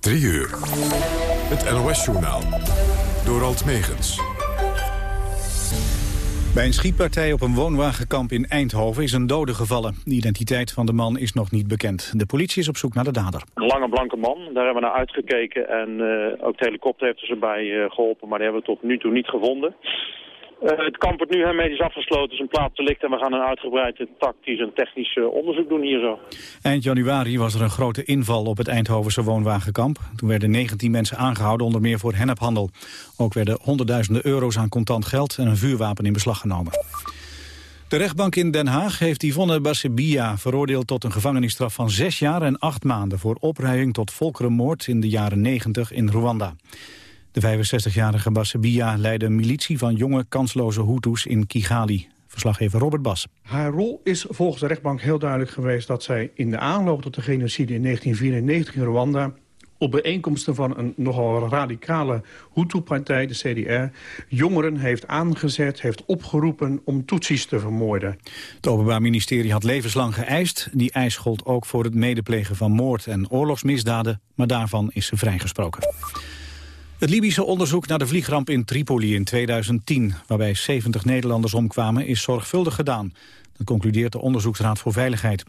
3 uur. Het NOS-journaal. Door Alt Megens. Bij een schietpartij op een woonwagenkamp in Eindhoven is een dode gevallen. De identiteit van de man is nog niet bekend. De politie is op zoek naar de dader. Een lange blanke man, daar hebben we naar uitgekeken en uh, ook de helikopter heeft er ze bij uh, geholpen, maar die hebben we tot nu toe niet gevonden. Uh, het kamp wordt nu hermetisch afgesloten, is een licht en we gaan een uitgebreid tactisch en technisch onderzoek doen hier zo. Eind januari was er een grote inval op het Eindhovense woonwagenkamp. Toen werden 19 mensen aangehouden, onder meer voor hennephandel. Ook werden honderdduizenden euro's aan contant geld en een vuurwapen in beslag genomen. De rechtbank in Den Haag heeft Yvonne Bassebia veroordeeld tot een gevangenisstraf van zes jaar en acht maanden voor opruiing tot volkerenmoord in de jaren 90 in Rwanda. De 65-jarige Bassebia leidde een militie van jonge kansloze Hutus in Kigali. Verslaggever Robert Bas. Haar rol is volgens de rechtbank heel duidelijk geweest... dat zij in de aanloop tot de genocide in 1994 in Rwanda op bijeenkomsten van een nogal radicale Hutu-partij, de CDR... jongeren heeft aangezet, heeft opgeroepen om Tutsis te vermoorden. Het Openbaar Ministerie had levenslang geëist. Die eis gold ook voor het medeplegen van moord en oorlogsmisdaden... maar daarvan is ze vrijgesproken. Het Libische onderzoek naar de vliegramp in Tripoli in 2010... waarbij 70 Nederlanders omkwamen, is zorgvuldig gedaan. Dat concludeert de Onderzoeksraad voor Veiligheid.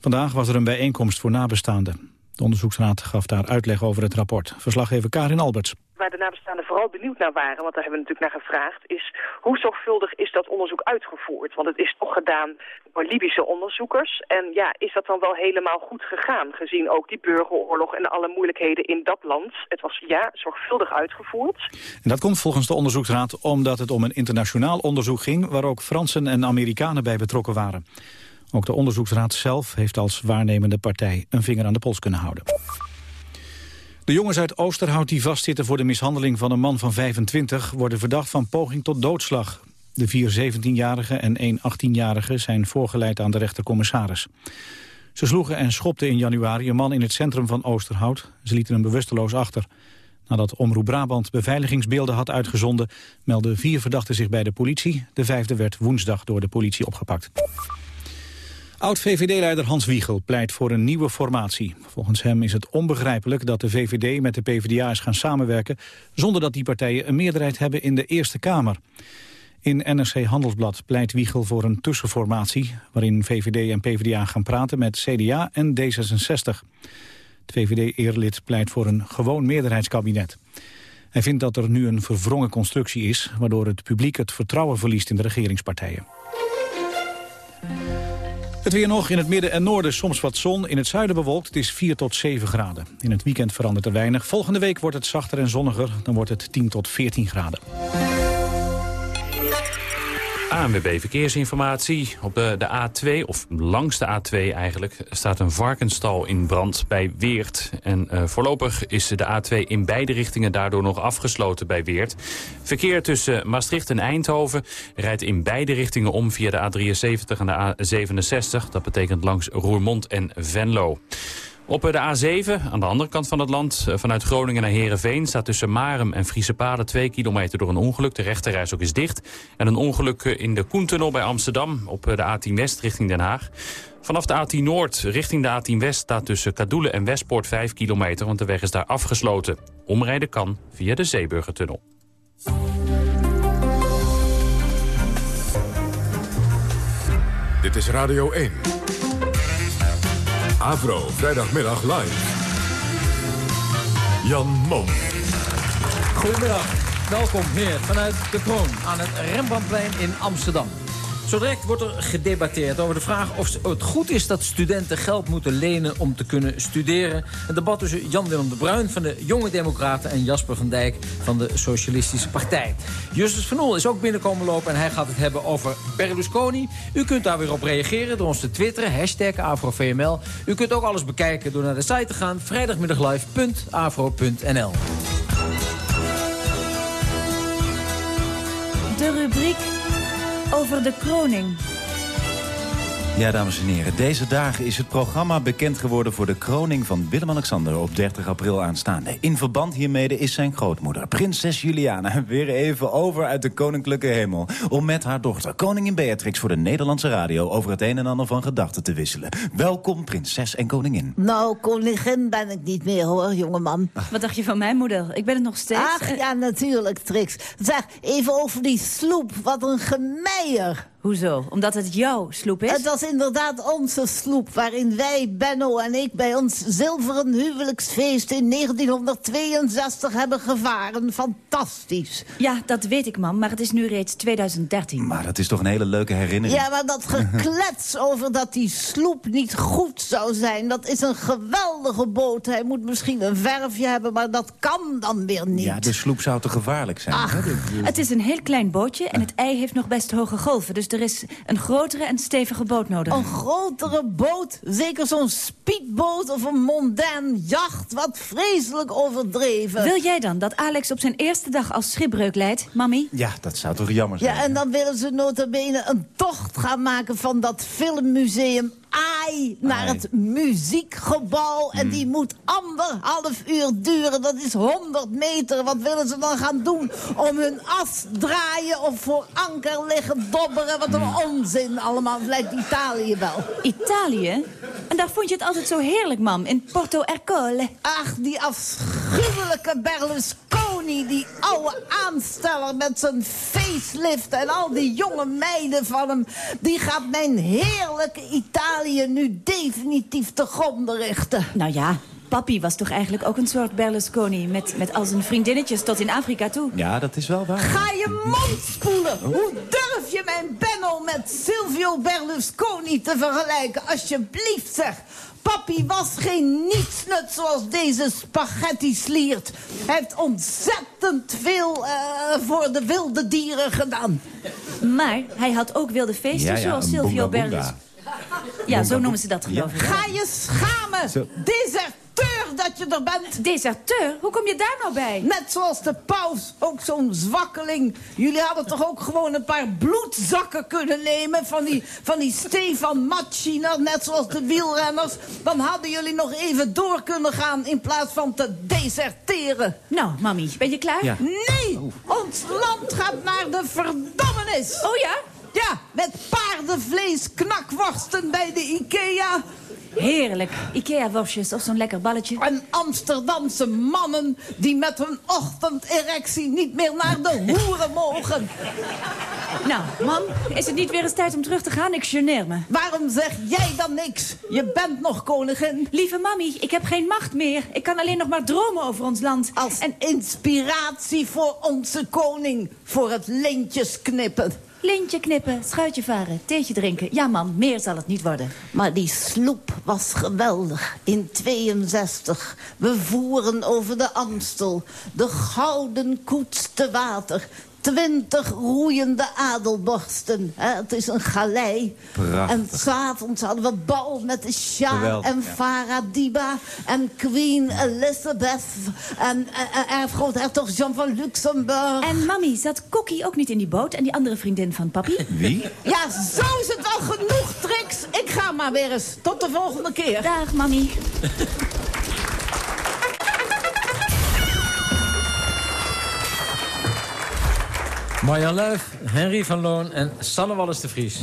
Vandaag was er een bijeenkomst voor nabestaanden. De onderzoeksraad gaf daar uitleg over het rapport. Verslaggever Karin Alberts waar de nabestaanden vooral benieuwd naar waren, want daar hebben we natuurlijk naar gevraagd, is hoe zorgvuldig is dat onderzoek uitgevoerd? Want het is toch gedaan door Libische onderzoekers. En ja, is dat dan wel helemaal goed gegaan, gezien ook die burgeroorlog en alle moeilijkheden in dat land? Het was ja, zorgvuldig uitgevoerd. En dat komt volgens de onderzoeksraad omdat het om een internationaal onderzoek ging, waar ook Fransen en Amerikanen bij betrokken waren. Ook de onderzoeksraad zelf heeft als waarnemende partij een vinger aan de pols kunnen houden. De jongens uit Oosterhout die vastzitten voor de mishandeling van een man van 25... worden verdacht van poging tot doodslag. De vier 17-jarigen en één 18-jarige zijn voorgeleid aan de rechtercommissaris. Ze sloegen en schopten in januari een man in het centrum van Oosterhout. Ze lieten hem bewusteloos achter. Nadat Omroep Brabant beveiligingsbeelden had uitgezonden... meldden vier verdachten zich bij de politie. De vijfde werd woensdag door de politie opgepakt. Oud-VVD-leider Hans Wiegel pleit voor een nieuwe formatie. Volgens hem is het onbegrijpelijk dat de VVD met de PvdA is gaan samenwerken... zonder dat die partijen een meerderheid hebben in de Eerste Kamer. In NRC Handelsblad pleit Wiegel voor een tussenformatie... waarin VVD en PvdA gaan praten met CDA en D66. Het VVD-eerlid pleit voor een gewoon meerderheidskabinet. Hij vindt dat er nu een verwrongen constructie is... waardoor het publiek het vertrouwen verliest in de regeringspartijen. Het weer nog in het midden en noorden soms wat zon. In het zuiden bewolkt. Het is 4 tot 7 graden. In het weekend verandert er weinig. Volgende week wordt het zachter en zonniger. Dan wordt het 10 tot 14 graden. ANWB Verkeersinformatie. Op de, de A2, of langs de A2 eigenlijk, staat een varkenstal in brand bij Weert. En uh, voorlopig is de A2 in beide richtingen daardoor nog afgesloten bij Weert. Verkeer tussen Maastricht en Eindhoven rijdt in beide richtingen om via de A73 en de A67. Dat betekent langs Roermond en Venlo. Op de A7, aan de andere kant van het land, eh, vanuit Groningen naar Heerenveen... staat tussen Marem en Friese Paden 2 kilometer door een ongeluk. De rechterreis ook is dicht. En een ongeluk eh, in de Koentunnel bij Amsterdam op eh, de A10 West richting Den Haag. Vanaf de A10 Noord richting de A10 West staat tussen Kadoelen en Westpoort 5 kilometer... want de weg is daar afgesloten. Omrijden kan via de Zeeburgertunnel. Dit is Radio 1. Avro, vrijdagmiddag live. Jan Mom. Goedemiddag, welkom hier vanuit de Kroon aan het Rembrandtplein in Amsterdam. Zo wordt er gedebatteerd over de vraag of het goed is dat studenten geld moeten lenen om te kunnen studeren. Een debat tussen Jan-Willem de Bruin van de Jonge Democraten en Jasper van Dijk van de Socialistische Partij. Justus van Oel is ook binnenkomen lopen en hij gaat het hebben over Berlusconi. U kunt daar weer op reageren door ons te twitteren, hashtag AfroVML. U kunt ook alles bekijken door naar de site te gaan, vrijdagmiddaglive.afro.nl. De rubriek over de kroning. Ja, dames en heren. Deze dagen is het programma bekend geworden voor de kroning van Willem-Alexander op 30 april aanstaande. In verband hiermee is zijn grootmoeder, prinses Juliana, weer even over uit de koninklijke hemel. Om met haar dochter, koningin Beatrix, voor de Nederlandse radio over het een en ander van gedachten te wisselen. Welkom, prinses en koningin. Nou, koningin ben ik niet meer hoor, jongeman. Wat dacht je van mijn moeder? Ik ben het nog steeds. Ach ja, natuurlijk, Trix. Zeg, even over die sloep. Wat een gemeier. Hoezo? Omdat het jouw sloep is? Het was inderdaad onze sloep waarin wij, Benno en ik... bij ons zilveren huwelijksfeest in 1962 hebben gevaren. Fantastisch. Ja, dat weet ik, mam, maar het is nu reeds 2013. Maar dat is toch een hele leuke herinnering. Ja, maar dat geklets over dat die sloep niet goed zou zijn... dat is een geweldige boot. Hij moet misschien een verfje hebben, maar dat kan dan weer niet. Ja, de sloep zou te gevaarlijk zijn. Ach, hè? De- Het is een heel klein bootje en het ei heeft nog best hoge golven. Dus er is een grotere en stevige boot nodig. Een grotere boot, zeker zo'n speedboot of een mondain jacht. Wat vreselijk overdreven. Wil jij dan dat Alex op zijn eerste dag als schipbreuk leidt, mami? Ja, dat zou toch jammer zijn. Ja, en dan willen ze nota bene een tocht gaan maken van dat filmmuseum AI naar Ai. het muziekgebouw. En die moet anderhalf uur duren. Dat is 100 meter. Wat willen ze dan gaan doen? Om hun as draaien of voor anker liggen dobberen? Wat een onzin allemaal. Het lijkt Italië wel. Italië? En daar vond je het altijd zo heerlijk, mam, in Porto Ercole. Ach, die afschuwelijke Berlusconi, die oude aansteller met zijn facelift... en al die jonge meiden van hem... die gaat mijn heerlijke Italië nu definitief te gronden richten. Nou ja, papi was toch eigenlijk ook een soort Berlusconi... met, met al zijn vriendinnetjes tot in Afrika toe. Ja, dat is wel waar. Ga je mond spoelen! Hoe durf je mijn Benno met Silvio Berlusconi te vergelijken? Alsjeblieft zeg! Papi was geen nietsnut zoals deze spaghetti sliert. Hij heeft ontzettend veel eh, voor de wilde dieren gedaan. Maar hij had ook wilde Ja, ja, zoals Silvio. Berlusconi. Ja, zo noemen ze dat, geloof ik. Ga je schamen! Zo. Deserteur dat je er bent! Deserteur? Hoe kom je daar nou bij? Net zoals de paus, ook zo'n zwakkeling. Jullie hadden toch ook gewoon een paar bloedzakken kunnen nemen... van die, van die Stefan Machina, net zoals de wielrenners. Dan hadden jullie nog even door kunnen gaan... in plaats van te deserteren. Nou, mami, ben je klaar? Ja. Nee, ons land gaat naar de verdommenis. Oh ja? Ja, met paardenvlees, knakworsten bij de Ikea... Heerlijk. Ikea-worstjes of zo'n lekker balletje. En Amsterdamse mannen die met hun ochtenderectie niet meer naar de hoeren mogen. Nou, mam, is het niet weer eens tijd om terug te gaan? Ik geneer me. Waarom zeg jij dan niks? Je bent nog koningin. Lieve mami, ik heb geen macht meer. Ik kan alleen nog maar dromen over ons land. Als En inspiratie voor onze koning. Voor het lintjes knippen. Lintje knippen, schuitje varen, theetje drinken. Ja, mam, meer zal het niet worden. Maar die sloep was geweldig. In 62. We voeren over de Amstel. De gouden koets te water. Twintig roeiende adelborsten. Hè, het is een galei. Prachtig. En s'avonds hadden we bal met de Shah en ja. Farah Diba en Queen Elizabeth en uh, erfgroothertog Jean van Luxemburg. En mami, zat Kokkie ook niet in die boot? En die andere vriendin van papi? Wie? Ja, zo is het wel genoeg, Trix. Ik ga maar weer eens. Tot de volgende keer. Dag, mami. Marjan Luif, Henry van Loon en Sanne Wallis de Vries.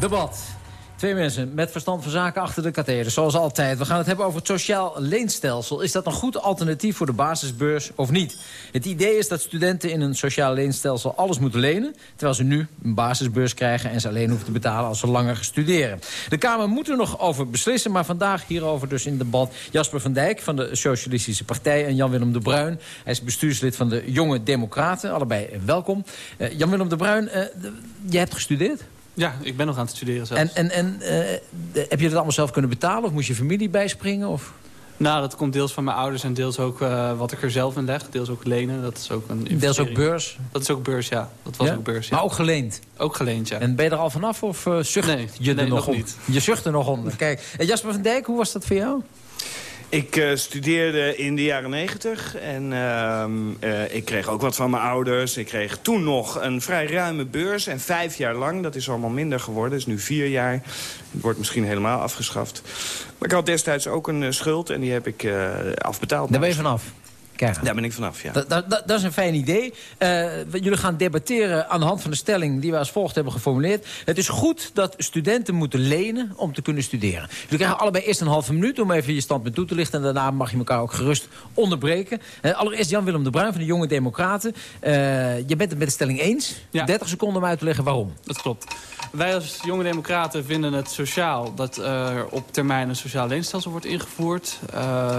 Debat. Twee mensen met verstand van zaken achter de katheder, zoals altijd. We gaan het hebben over het sociaal leenstelsel. Is dat een goed alternatief voor de basisbeurs of niet? Het idee is dat studenten in een sociaal leenstelsel alles moeten lenen... terwijl ze nu een basisbeurs krijgen en ze alleen hoeven te betalen als ze langer studeren. De Kamer moet er nog over beslissen, maar vandaag hierover dus in debat... Jasper van Dijk van de Socialistische Partij en Jan-Willem de Bruin. Hij is bestuurslid van de Jonge Democraten. Allebei eh, welkom. Eh, Jan-Willem de Bruin, de- jij hebt gestudeerd? Ja, ik ben nog aan het studeren zelfs. En, en, en eh, heb je dat allemaal zelf kunnen betalen? Of moest je familie bijspringen? Of? Nou, dat komt deels van mijn ouders en deels ook eh, wat ik er zelf in leg. Deels ook lenen, dat is ook een Deels ook beurs? Dat is ook beurs, ja. Dat was Ja? ook beurs, ja. Maar ook geleend? Ook geleend, ja. En ben je er al vanaf of eh zucht Nee, je er nee, nog, nog om? niet. Je zucht er nog onder. Kijk, en Jasper van Dijk, hoe was dat voor jou? Ik uh, studeerde in de jaren negentig en uh, uh, ik kreeg ook wat van mijn ouders. Ik kreeg toen nog een vrij ruime beurs en vijf jaar lang. Dat is allemaal minder geworden, is nu vier jaar. Het wordt misschien helemaal afgeschaft. Maar ik had destijds ook een schuld en die heb ik afbetaald. Daar ben je vanaf? Daar ben ik vanaf, ja. Dat, dat, dat is een fijn idee. Uh, jullie gaan debatteren aan de hand van de stelling die we als volgt hebben geformuleerd. Het is goed dat studenten moeten lenen om te kunnen studeren. Jullie krijgen allebei eerst een halve minuut om even je standpunt toe te lichten. En daarna mag je elkaar ook gerust onderbreken. Uh, allereerst Jan-Willem de Bruin van de Jonge Democraten. Uh, je bent het met de stelling eens. Ja. 30 seconden om uit te leggen waarom. Dat klopt. Wij als Jonge Democraten vinden het sociaal dat er op termijn een sociaal leenstelsel wordt ingevoerd.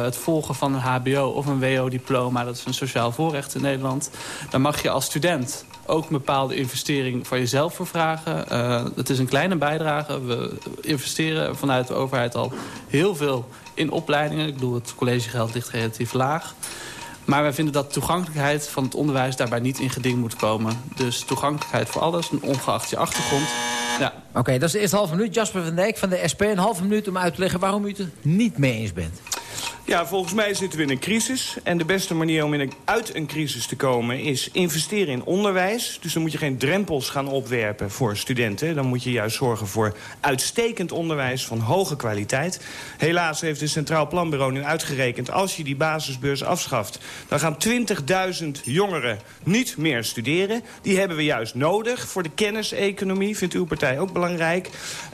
het volgen van een hbo of een wo-diploma dat is een sociaal voorrecht in Nederland. Daar mag je als student ook een bepaalde investering van jezelf voor vragen. Uh, het is een kleine bijdrage. We investeren vanuit de overheid al heel veel in opleidingen. Ik bedoel, het collegegeld ligt relatief laag. Maar wij vinden dat toegankelijkheid van het onderwijs daarbij niet in geding moet komen. Dus toegankelijkheid voor alles, ongeacht je achtergrond. Ja. Oké, dat is de eerste halve minuut. Jasper van Dijk van de SP, een halve minuut om uit te leggen waarom u het er niet mee eens bent. Ja, volgens mij zitten we in een crisis. En de beste manier om in uit een crisis te komen is investeren in onderwijs. Dus dan moet je geen drempels gaan opwerpen voor studenten. Dan moet je juist zorgen voor uitstekend onderwijs van hoge kwaliteit. Helaas heeft het Centraal Planbureau nu uitgerekend... als je die basisbeurs afschaft, dan gaan 20.000 jongeren niet meer studeren. Die hebben we juist nodig voor de kenniseconomie. Vindt uw partij ook belangrijk.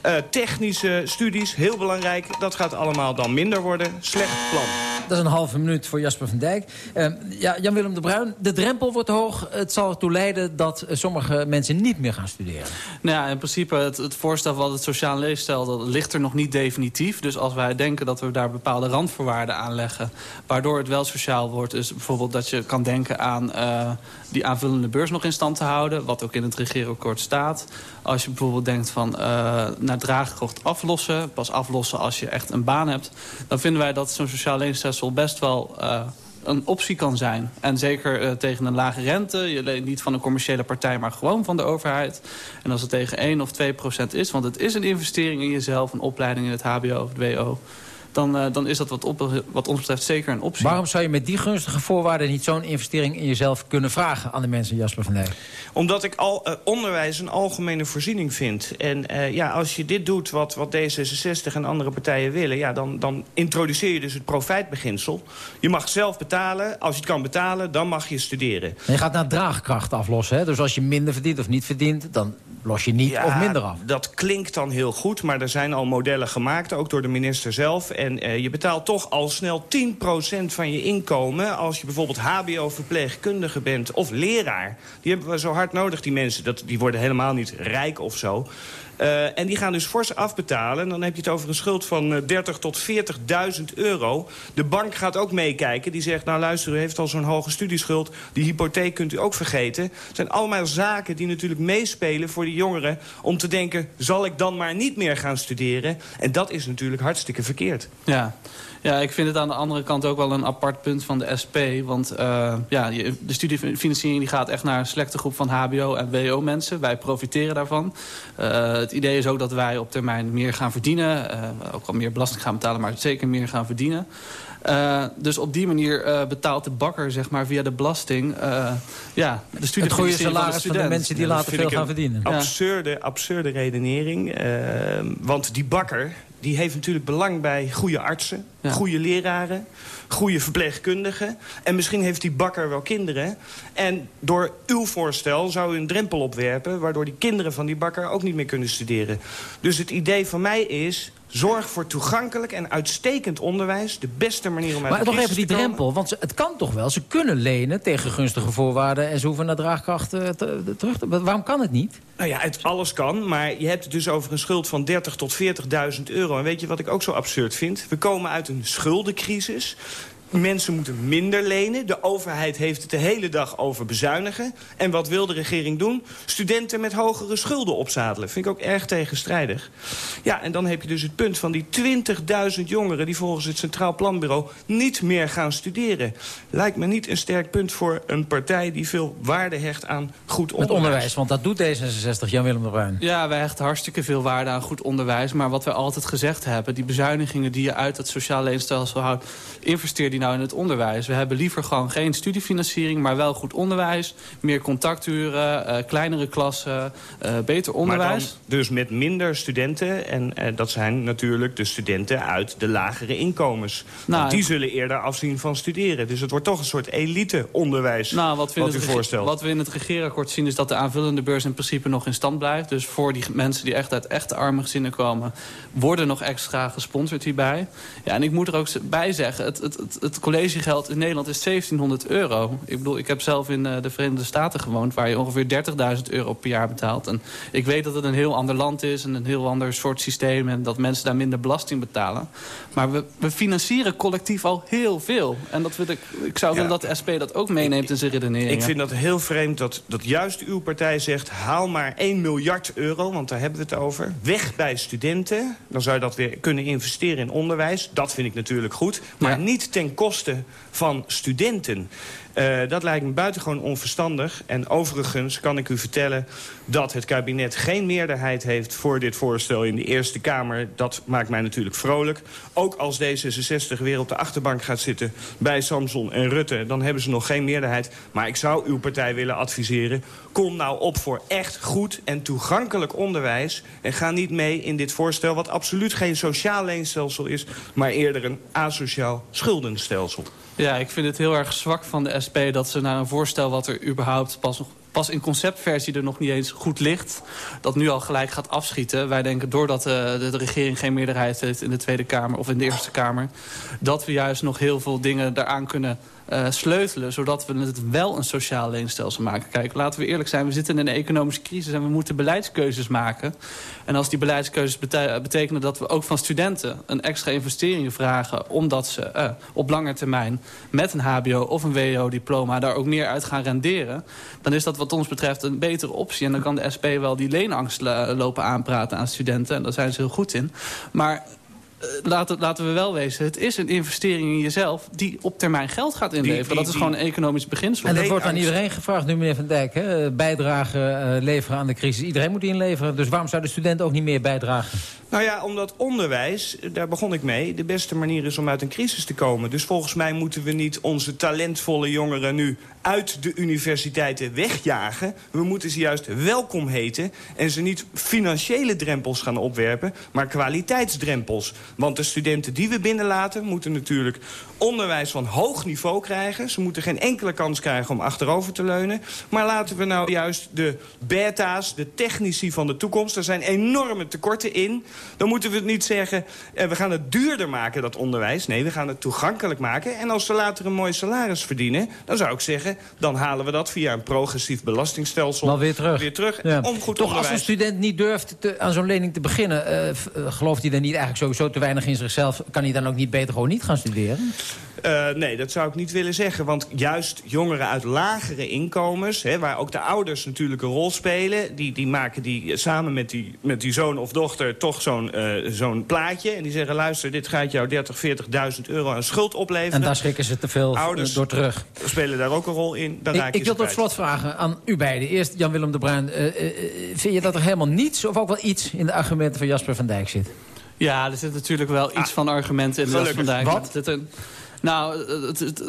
Uh, technische studies, heel belangrijk. Dat gaat allemaal dan minder worden. Slecht plan. Dat is een halve minuut voor Jasper van Dijk. Uh, ja, Jan-Willem de Bruin, de drempel wordt hoog. Het zal ertoe leiden dat sommige mensen niet meer gaan studeren. Nou ja, in principe het, het voorstel van het sociaal leefstijl... dat ligt er nog niet definitief. Dus als wij denken dat we daar bepaalde randvoorwaarden aan leggen... waardoor het wel sociaal wordt... is bijvoorbeeld dat je kan denken aan uh, die aanvullende beurs nog in stand te houden... wat ook in het regeerakkoord staat. Als je bijvoorbeeld denkt van uh, naar draagkracht aflossen... pas aflossen als je echt een baan hebt... dan vinden wij dat zo'n sociaal leenstelsel best wel... Uh, een optie kan zijn. En zeker uh, tegen een lage rente. Je leent niet van een commerciële partij, maar gewoon van de overheid. En als het tegen 1 of 2 procent is... want het is een investering in jezelf, een opleiding in het hbo of het wo dan, uh, dan is dat wat, op, wat ons betreft zeker een optie. Waarom zou je met die gunstige voorwaarden niet zo'n investering in jezelf kunnen vragen aan de mensen, Jasper van Dijk? Omdat ik al, uh, onderwijs een algemene voorziening vind. En uh, ja, als je dit doet wat, wat D66 en andere partijen willen... Ja, dan, dan introduceer je dus het profijtbeginsel. Je mag zelf betalen. Als je het kan betalen, dan mag je studeren. En je gaat naar draagkracht aflossen. Hè? Dus als je minder verdient of niet verdient... dan los je niet ja, of minder af. dat klinkt dan heel goed, maar er zijn al modellen gemaakt... ook door de minister zelf. En uh, je betaalt toch al snel 10% van je inkomen... als je bijvoorbeeld hbo-verpleegkundige bent of leraar. Die hebben we zo hard nodig, die mensen. Dat, die worden helemaal niet rijk of zo. Uh, en die gaan dus fors afbetalen. En dan heb je het over een schuld van uh, 30 tot 40.000 euro. De bank gaat ook meekijken. Die zegt, nou luister, u heeft al zo'n hoge studieschuld. Die hypotheek kunt u ook vergeten. Het zijn allemaal zaken die natuurlijk meespelen voor die jongeren... om te denken, zal ik dan maar niet meer gaan studeren? En dat is natuurlijk hartstikke verkeerd. Ja. Ja, ik vind het aan de andere kant ook wel een apart punt van de SP. Want uh, ja, de studiefinanciering die gaat echt naar een selecte groep van hbo- en wo-mensen. Wij profiteren daarvan. Het idee is ook dat wij op termijn meer gaan verdienen. Uh, ook al meer belasting gaan betalen, maar zeker meer gaan verdienen. Uh, dus op die manier uh, betaalt de bakker zeg maar, via de belasting uh, ja, de studie Het goede salaris van de, van de mensen die ja, later veel gaan verdienen. Absurde, absurde redenering. want die bakker die heeft natuurlijk belang bij goede artsen, ja. goede leraren, goede verpleegkundigen. En misschien heeft die bakker wel kinderen. En door uw voorstel zou u een drempel opwerpen... waardoor die kinderen van die bakker ook niet meer kunnen studeren. Dus het idee van mij is... Zorg voor toegankelijk en uitstekend onderwijs. De beste manier om uit Maar nog even die drempel, want het kan toch wel. Ze kunnen lenen tegen gunstige voorwaarden... en ze hoeven naar draagkracht uh, te, terug te... Waarom kan het niet? Nou ja, het alles kan, maar je hebt het dus over een schuld van 30 tot 40.000 euro. En weet je wat ik ook zo absurd vind? We komen uit een schuldencrisis. Mensen moeten minder lenen. De overheid heeft het de hele dag over bezuinigen. En wat wil de regering doen? Studenten met hogere schulden opzadelen. Vind ik ook erg tegenstrijdig. Ja, en dan heb je dus het punt van die 20.000 jongeren... die volgens het Centraal Planbureau niet meer gaan studeren. Lijkt me niet een sterk punt voor een partij... die veel waarde hecht aan goed onderwijs. Met onderwijs, want dat doet D66, Jan-Willem de Bruin. Ja, wij hechten hartstikke veel waarde aan goed onderwijs. Maar wat wij altijd gezegd hebben... die bezuinigingen die je uit het sociaal leenstelsel houdt... investeer die nou in het onderwijs. We hebben liever gewoon geen studiefinanciering... maar wel goed onderwijs, meer contacturen, uh, kleinere klassen, uh, beter onderwijs. Maar dan dus met minder studenten. En uh, dat zijn natuurlijk de studenten uit de lagere inkomens. Nou, Want die zullen eerder afzien van studeren. Dus het wordt toch een soort elite-onderwijs nou, wat, wat u voorstelt. Wat we in het regeerakkoord zien is dat de aanvullende beurs in principe nog in stand blijft. Dus voor die mensen die echt uit echte arme gezinnen komen... worden nog extra gesponsord hierbij. Ja, en ik moet er ook bij zeggen, het, het, het, het collegegeld in Nederland is 1700 euro. Ik bedoel, ik heb zelf in de Verenigde Staten gewoond... waar je ongeveer 30.000 euro per jaar betaalt. En ik weet dat het een heel ander land is en een heel ander soort systeem... en dat mensen daar minder belasting betalen. Maar we, we financieren collectief al heel veel. En dat wil ik, ik zou willen dat de SP dat ook meeneemt in zijn redenering. Ik vind dat heel vreemd dat, dat juist uw partij zegt... haal maar 1 miljard euro, want daar hebben we het over. Weg bij studenten. Dan zou je dat weer kunnen investeren in onderwijs. Dat vind ik natuurlijk goed. Maar niet ten koste van studenten. Uh, dat lijkt me buitengewoon onverstandig. En overigens kan ik u vertellen dat het kabinet geen meerderheid heeft... voor dit voorstel in de Eerste Kamer. Dat maakt mij natuurlijk vrolijk. Ook als D66 weer op de achterbank gaat zitten bij Samson en Rutte... dan hebben ze nog geen meerderheid. Maar ik zou uw partij willen adviseren... kom nou op voor echt goed en toegankelijk onderwijs... en ga niet mee in dit voorstel wat absoluut geen sociaal leenstelsel is... maar eerder een asociaal schuldenstelsel. Ja, ik vind het heel erg zwak van de SP dat ze naar een voorstel... wat er überhaupt pas nog pas in conceptversie er nog niet eens goed ligt... dat nu al gelijk gaat afschieten. Wij denken doordat uh, de, de, regering geen meerderheid heeft in de Tweede Kamer... of in de Eerste Kamer... dat we juist nog heel veel dingen daaraan kunnen uh, sleutelen... zodat we het wel een sociaal leenstelsel maken. Kijk, laten we eerlijk zijn, we zitten in een economische crisis... en we moeten beleidskeuzes maken. En als die beleidskeuzes bete betekenen dat we ook van studenten... een extra investering vragen... omdat ze uh, op lange termijn met een hbo of een wo-diploma... daar ook meer uit gaan renderen... dan is dat wat ons betreft een betere optie. En dan kan de SP wel die leenangst lopen aanpraten aan studenten. En daar zijn ze heel goed in. Maar laten, laten we wel wezen, het is een investering in jezelf... die op termijn geld gaat inleveren. Die, die, dat is gewoon een economisch beginsel. En dat wordt aan iedereen gevraagd nu, meneer Van Dijk. Hè? Bijdragen uh, leveren aan de crisis. Iedereen moet inleveren. Dus waarom zou de student ook niet meer bijdragen? Nou ja, omdat onderwijs, daar begon ik mee... de beste manier is om uit een crisis te komen. Dus volgens mij moeten we niet onze talentvolle jongeren nu uit de universiteiten wegjagen. We moeten ze juist welkom heten en ze niet financiële drempels gaan opwerpen, maar kwaliteitsdrempels. Want de studenten die we binnenlaten moeten natuurlijk onderwijs van hoog niveau krijgen. Ze moeten geen enkele kans krijgen om achterover te leunen. Maar laten we nou juist de beta's, de technici van de toekomst... er zijn enorme tekorten in. Dan moeten we het niet zeggen, eh, we gaan het duurder maken, dat onderwijs. Nee, we gaan het toegankelijk maken. En als ze later een mooi salaris verdienen, dan zou ik zeggen... dan halen we dat via een progressief belastingstelsel dan weer terug. Weer terug ja. om goed Toch onderwijs. als een student niet durft te, aan zo'n lening te beginnen... Uh, gelooft hij dan niet eigenlijk sowieso te weinig in zichzelf... kan hij dan ook niet beter gewoon niet gaan studeren? Uh, nee, dat zou ik niet willen zeggen. Want juist jongeren uit lagere inkomens... Hè, waar ook de ouders natuurlijk een rol spelen... die, die maken die samen met die, met die zoon of dochter toch zo'n uh, zo'n plaatje. En die zeggen, luister, dit gaat jou 30, 40.000 euro aan schuld opleveren. En daar schrikken ze te veel ouders door terug. spelen daar ook een rol in. Dan ik raak ik wil tot slot vragen aan u beiden. Eerst Jan-Willem de Bruin. Uh, vind je dat er helemaal niets of ook wel iets... in de argumenten van Jasper van Dijk zit? Ja, er zit natuurlijk wel iets ah, van argumenten in Jasper van Dijk. Wat? Nou, het, het,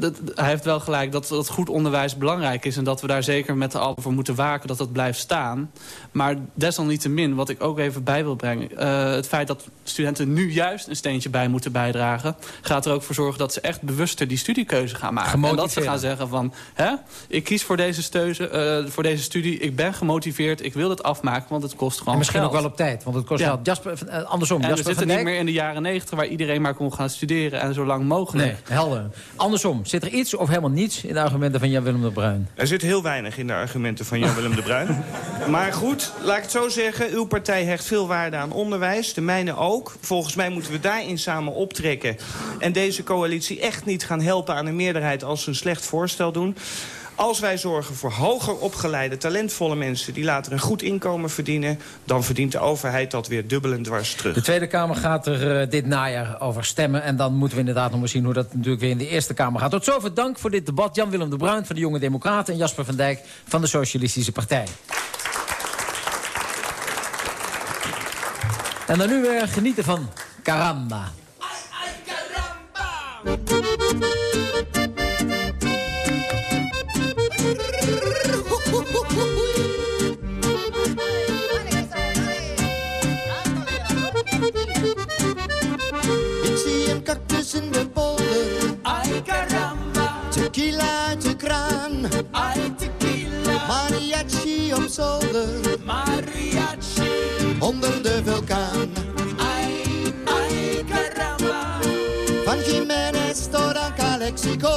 het, hij heeft wel gelijk dat, dat goed onderwijs belangrijk is... en dat we daar zeker met de allen voor moeten waken dat dat blijft staan. Maar desalniettemin, wat ik ook even bij wil brengen... Uh, het feit dat studenten nu juist een steentje bij moeten bijdragen... gaat er ook voor zorgen dat ze echt bewuster die studiekeuze gaan maken. En dat ze gaan zeggen van... Hè, ik kies voor deze, steuze, uh, voor deze studie, ik ben gemotiveerd... ik wil het afmaken, want het kost gewoon En misschien geld. ook wel op tijd, want het kost Ja. geld. Jasper, uh, andersom, En Jasper we zitten niet meer in de jaren negentig... waar iedereen maar kon gaan studeren en zo lang mogelijk Nee, helder. Andersom, zit er iets of helemaal niets in de argumenten van Jan-Willem de Bruin? Er zit heel weinig in de argumenten van Jan-Willem de Bruin. Maar goed, laat ik het zo zeggen. Uw partij hecht veel waarde aan onderwijs. De mijne ook. Volgens mij moeten we daarin samen optrekken. En deze coalitie echt niet gaan helpen aan een meerderheid... als ze een slecht voorstel doen. Als wij zorgen voor hoger opgeleide, talentvolle mensen... die later een goed inkomen verdienen... dan verdient de overheid dat weer dubbel en dwars terug. De Tweede Kamer gaat er uh, dit najaar over stemmen. En dan moeten we inderdaad nog maar zien hoe dat natuurlijk weer in de Eerste Kamer gaat. Tot zover dank voor dit debat. Jan-Willem de Bruin van de Jonge Democraten... en Jasper van Dijk van de Socialistische Partij. En dan nu weer genieten van Caramba. Ay, ay, caramba! Tequila uit de kraan. Ai tequila. Mariachi op zolder. Mariachi. Onder de vulkaan. Ai, ai caramba. Van Jiménez tot aan Calexico.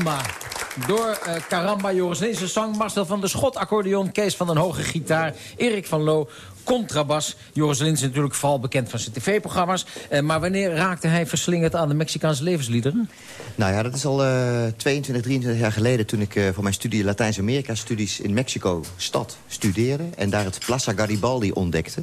Caramba. Door uh, Caramba, Joris Neese zang, Marcel van der Schot, accordeon, Kees van den Hoge, gitaar, Erik van Loo, contrabas. Joris Lins is natuurlijk vooral bekend van zijn tv-programma's. Uh, maar wanneer raakte hij verslingerd aan de Mexicaanse levensliederen? Nou ja, dat is al uh, 22, 23 jaar geleden... toen ik uh, voor mijn studie Latijns-Amerika-studies in Mexico-stad studeerde... en daar het Plaza Garibaldi ontdekte.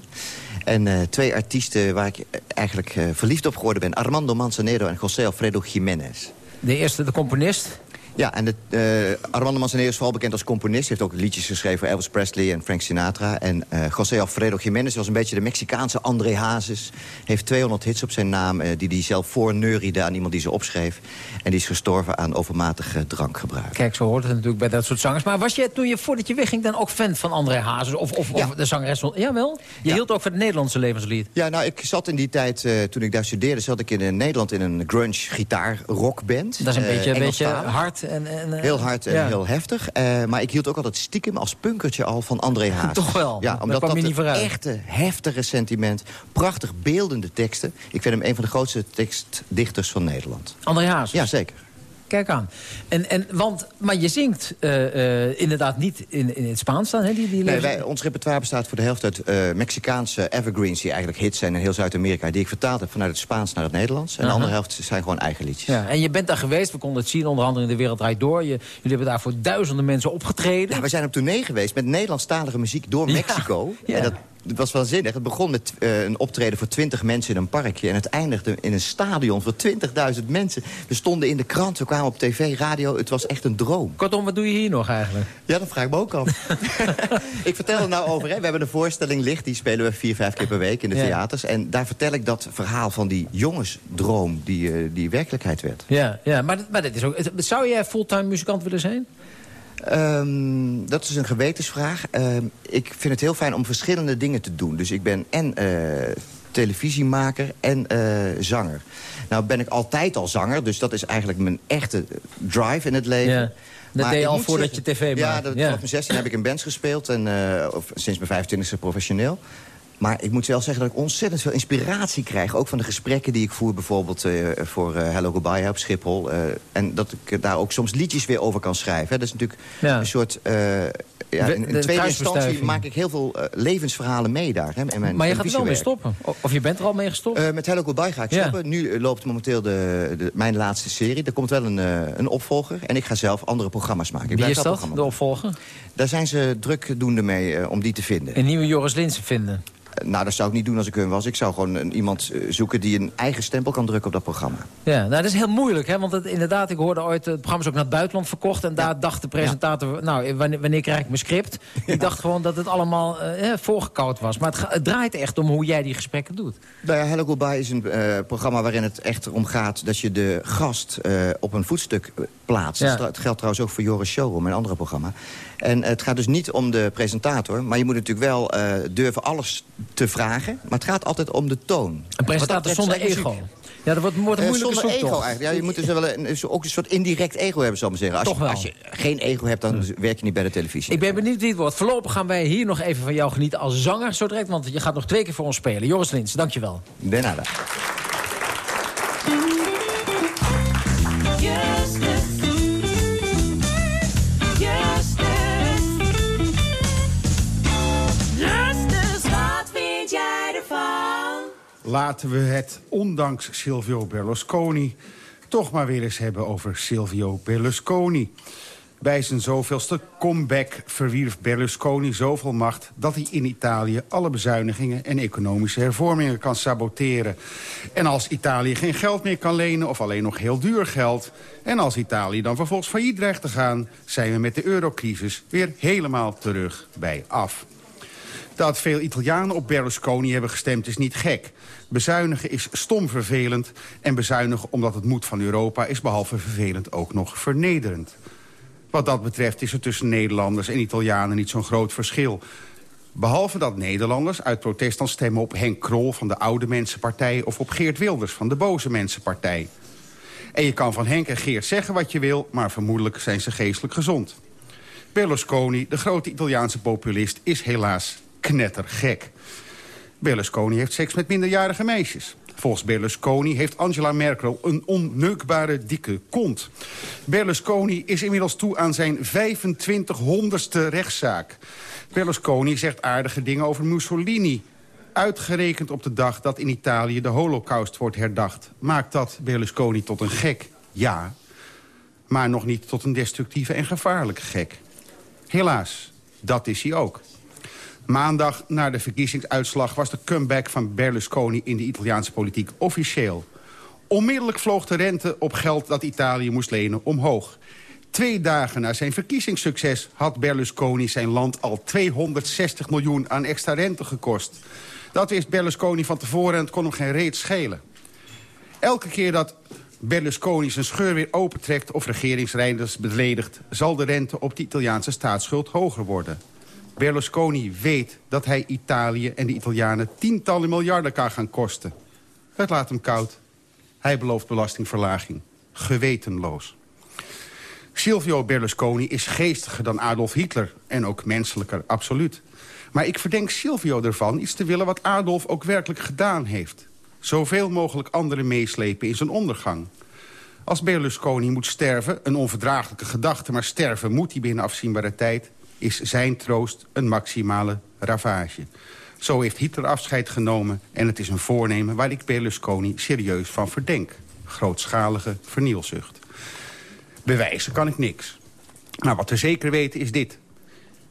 En twee artiesten waar ik eigenlijk verliefd op geworden ben... Armando Manzanero en José Alfredo Jiménez. De eerste, de componist? Ja, en de, uh, Armando Manzanero is vooral bekend als componist. Hij heeft ook liedjes geschreven voor Elvis Presley en Frank Sinatra. En uh, José Alfredo Jiménez was een beetje de Mexicaanse André Hazes. Heeft 200 hits op zijn naam, uh, die hij zelf voorneuriede aan iemand die ze opschreef. En die is gestorven aan overmatig drankgebruik. Kijk, zo hoort het natuurlijk bij dat soort zangers. Maar was je toen je, voordat je wegging, dan ook fan van André Hazes? Of, of, ja. of de zangeres? Jawel? Je ja. hield ook van het Nederlandse levenslied? Ja, nou, ik zat in die tijd, toen ik daar studeerde... zat ik in Nederland in een grunge gitaar rockband. Dat is een beetje, een beetje hard En, en, eh, Heel hard en ja. heel heftig. Eh, maar ik hield ook altijd stiekem als punkertje al van André Hazes. Toch wel? Ja, omdat dat vooruit. echte, heftige sentiment... prachtig beeldende teksten. Ik vind hem een van de grootste tekstdichters van Nederland. André Hazes? Ja, zeker. Kijk aan. En, en, want, maar je zingt eh, eh, inderdaad niet in, in het Spaans dan, hè? Die, die Nee, wij, ons repertoire bestaat voor de helft uit eh, Mexicaanse evergreens... die eigenlijk hits zijn in heel Zuid-Amerika... die ik vertaald heb vanuit het Spaans naar het Nederlands. En de andere helft zijn gewoon eigen liedjes. Ja, en je bent daar geweest, we konden het zien, onder andere in De Wereld Draait Door. Je, jullie hebben daar voor duizenden mensen opgetreden. Ja, we zijn op tournee geweest met Nederlandstalige muziek door Ja, Mexico. ja. En dat, dat was waanzinnig. Het begon met eh, een optreden voor 20 mensen in een parkje. En het eindigde in een stadion voor 20.000 mensen. We stonden in de krant, we kwamen op tv, radio. Het was echt een droom. Kortom, wat doe je hier nog eigenlijk? Ja, dat vraag ik me ook af. ik vertel er nou over. Hè. We hebben een voorstelling licht. Die spelen we vier, vijf keer per week in de Ja. theaters. En daar vertel ik dat verhaal van die jongensdroom die, eh, die werkelijkheid werd. Ja, ja maar, maar dat is ook, zou jij fulltime muzikant willen zijn? Ehm, dat is een gewetensvraag. Ehm, ik vind het heel fijn om verschillende dingen te doen. Dus ik ben en eh, televisiemaker en eh, zanger. Nou ben ik altijd al zanger, dus dat is eigenlijk mijn echte drive in het leven. Ja. Dat Maar deed je al voordat je tv Ja, maakte. dat, Ja. vanaf mijn 16 heb ik in bands gespeeld. En, eh, of, sinds mijn 25e professioneel. Maar ik moet wel zeggen dat ik ontzettend veel inspiratie krijg. Ook van de gesprekken die ik voer bijvoorbeeld eh, voor eh, Hello Goodbye op Schiphol. Eh, en dat ik daar ook soms liedjes weer over kan schrijven. Hè. Dat is natuurlijk Ja. een soort... ja, in, in de tweede instantie maak ik heel veel levensverhalen mee daar. Hè, mijn Maar je gaat er wel mee stoppen. Of je bent er al mee gestopt? Met Hello Goodbye ga ik Ja. stoppen. Nu loopt momenteel de, de, mijn laatste serie. Er komt wel een, een opvolger. En ik ga zelf andere programma's maken. Ik Wie is dat, de opvolger? Daar zijn ze drukdoende mee om die te vinden. Een nieuwe Joris Linsen vinden. Eh, Nou, dat zou ik niet doen als ik hun was. Ik zou gewoon een, iemand eh, zoeken die een eigen stempel kan drukken op dat programma. Ja, nou, dat is heel moeilijk, hè? want het, inderdaad, ik hoorde ooit... het programma is ook naar het buitenland verkocht... en daar dacht de presentator, nou, wanneer, wanneer krijg ik mijn script? Ik dacht gewoon dat het allemaal eh, eh, voorgekoud was. Maar het, draait echt om hoe jij die gesprekken doet. Nou ja, Hello Goodbye is een eh, programma waarin het echt om gaat... dat je de gast eh, op een voetstuk eh, plaatst. Dat geldt trouwens ook voor Joris Showroom, mijn andere programma. En het gaat dus niet om de presentator... maar je moet natuurlijk wel eh, durven alles te vragen. Maar het gaat altijd om de toon. Een presentator zonder ego. Ja, dat wordt, wordt een Eh, moeilijke zonder ego eigenlijk. Ja, je moet dus wel een, ook een soort indirect ego hebben, zal ik maar zeggen. Als, Toch je, wel. als je geen ego hebt, dan werk je niet bij de televisie. Ik ben benieuwd wie het wordt. Voorlopig gaan wij hier nog even van jou genieten als zanger zo direct. Want je gaat nog twee keer voor ons spelen. Joris Lins, dankjewel. De nada. Laten we het, ondanks Silvio Berlusconi... toch maar weer eens hebben over Silvio Berlusconi. Bij zijn zoveelste comeback verwierf Berlusconi zoveel macht... dat hij in Italië alle bezuinigingen en economische hervormingen kan saboteren. En als Italië geen geld meer kan lenen of alleen nog heel duur geld... en als Italië dan vervolgens failliet dreigt te gaan... zijn we met de eurocrisis weer helemaal terug bij af. Dat veel Italianen op Berlusconi hebben gestemd is niet gek. Bezuinigen is stom vervelend. En bezuinigen omdat het moet van Europa is behalve vervelend ook nog vernederend. Wat dat betreft is er tussen Nederlanders en Italianen niet zo'n groot verschil. Behalve dat Nederlanders uit protest dan stemmen op Henk Krol van de Oude Mensenpartij... of op Geert Wilders van de Boze Mensenpartij. En je kan van Henk en Geert zeggen wat je wil... maar vermoedelijk zijn ze geestelijk gezond. Berlusconi, de grote Italiaanse populist, is helaas knettergek. Berlusconi heeft seks met minderjarige meisjes. Volgens Berlusconi heeft Angela Merkel een onneukbare dikke kont. Berlusconi is inmiddels toe aan zijn 2500ste rechtszaak. Berlusconi zegt aardige dingen over Mussolini. Uitgerekend op de dag dat in Italië de holocaust wordt herdacht. Maakt dat Berlusconi tot een gek? Ja. Maar nog niet tot een destructieve en gevaarlijke gek. Helaas, dat is hij ook. Maandag na de verkiezingsuitslag was de comeback van Berlusconi in de Italiaanse politiek officieel. Onmiddellijk vloog de rente op geld dat Italië moest lenen omhoog. Twee dagen na zijn verkiezingssucces had Berlusconi zijn land al 260 miljoen aan extra rente gekost. Dat wist Berlusconi van tevoren en het kon hem geen reet schelen. Elke keer dat Berlusconi zijn scheur weer opentrekt of regeringsrijders beledigt... zal de rente op de Italiaanse staatsschuld hoger worden. Berlusconi weet dat hij Italië en de Italianen tientallen miljarden kan gaan kosten. Het laat hem koud. Hij belooft belastingverlaging. Gewetenloos. Silvio Berlusconi is geestiger dan Adolf Hitler en ook menselijker, absoluut. Maar ik verdenk Silvio ervan iets te willen wat Adolf ook werkelijk gedaan heeft. Zoveel mogelijk anderen meeslepen in zijn ondergang. Als Berlusconi moet sterven, een onverdraaglijke gedachte... maar sterven moet hij binnen afzienbare tijd... is zijn troost een maximale ravage. Zo heeft Hitler afscheid genomen en het is een voornemen... waar ik Berlusconi serieus van verdenk. Grootschalige vernielzucht. Bewijzen kan ik niks. Maar wat we zeker weten is dit.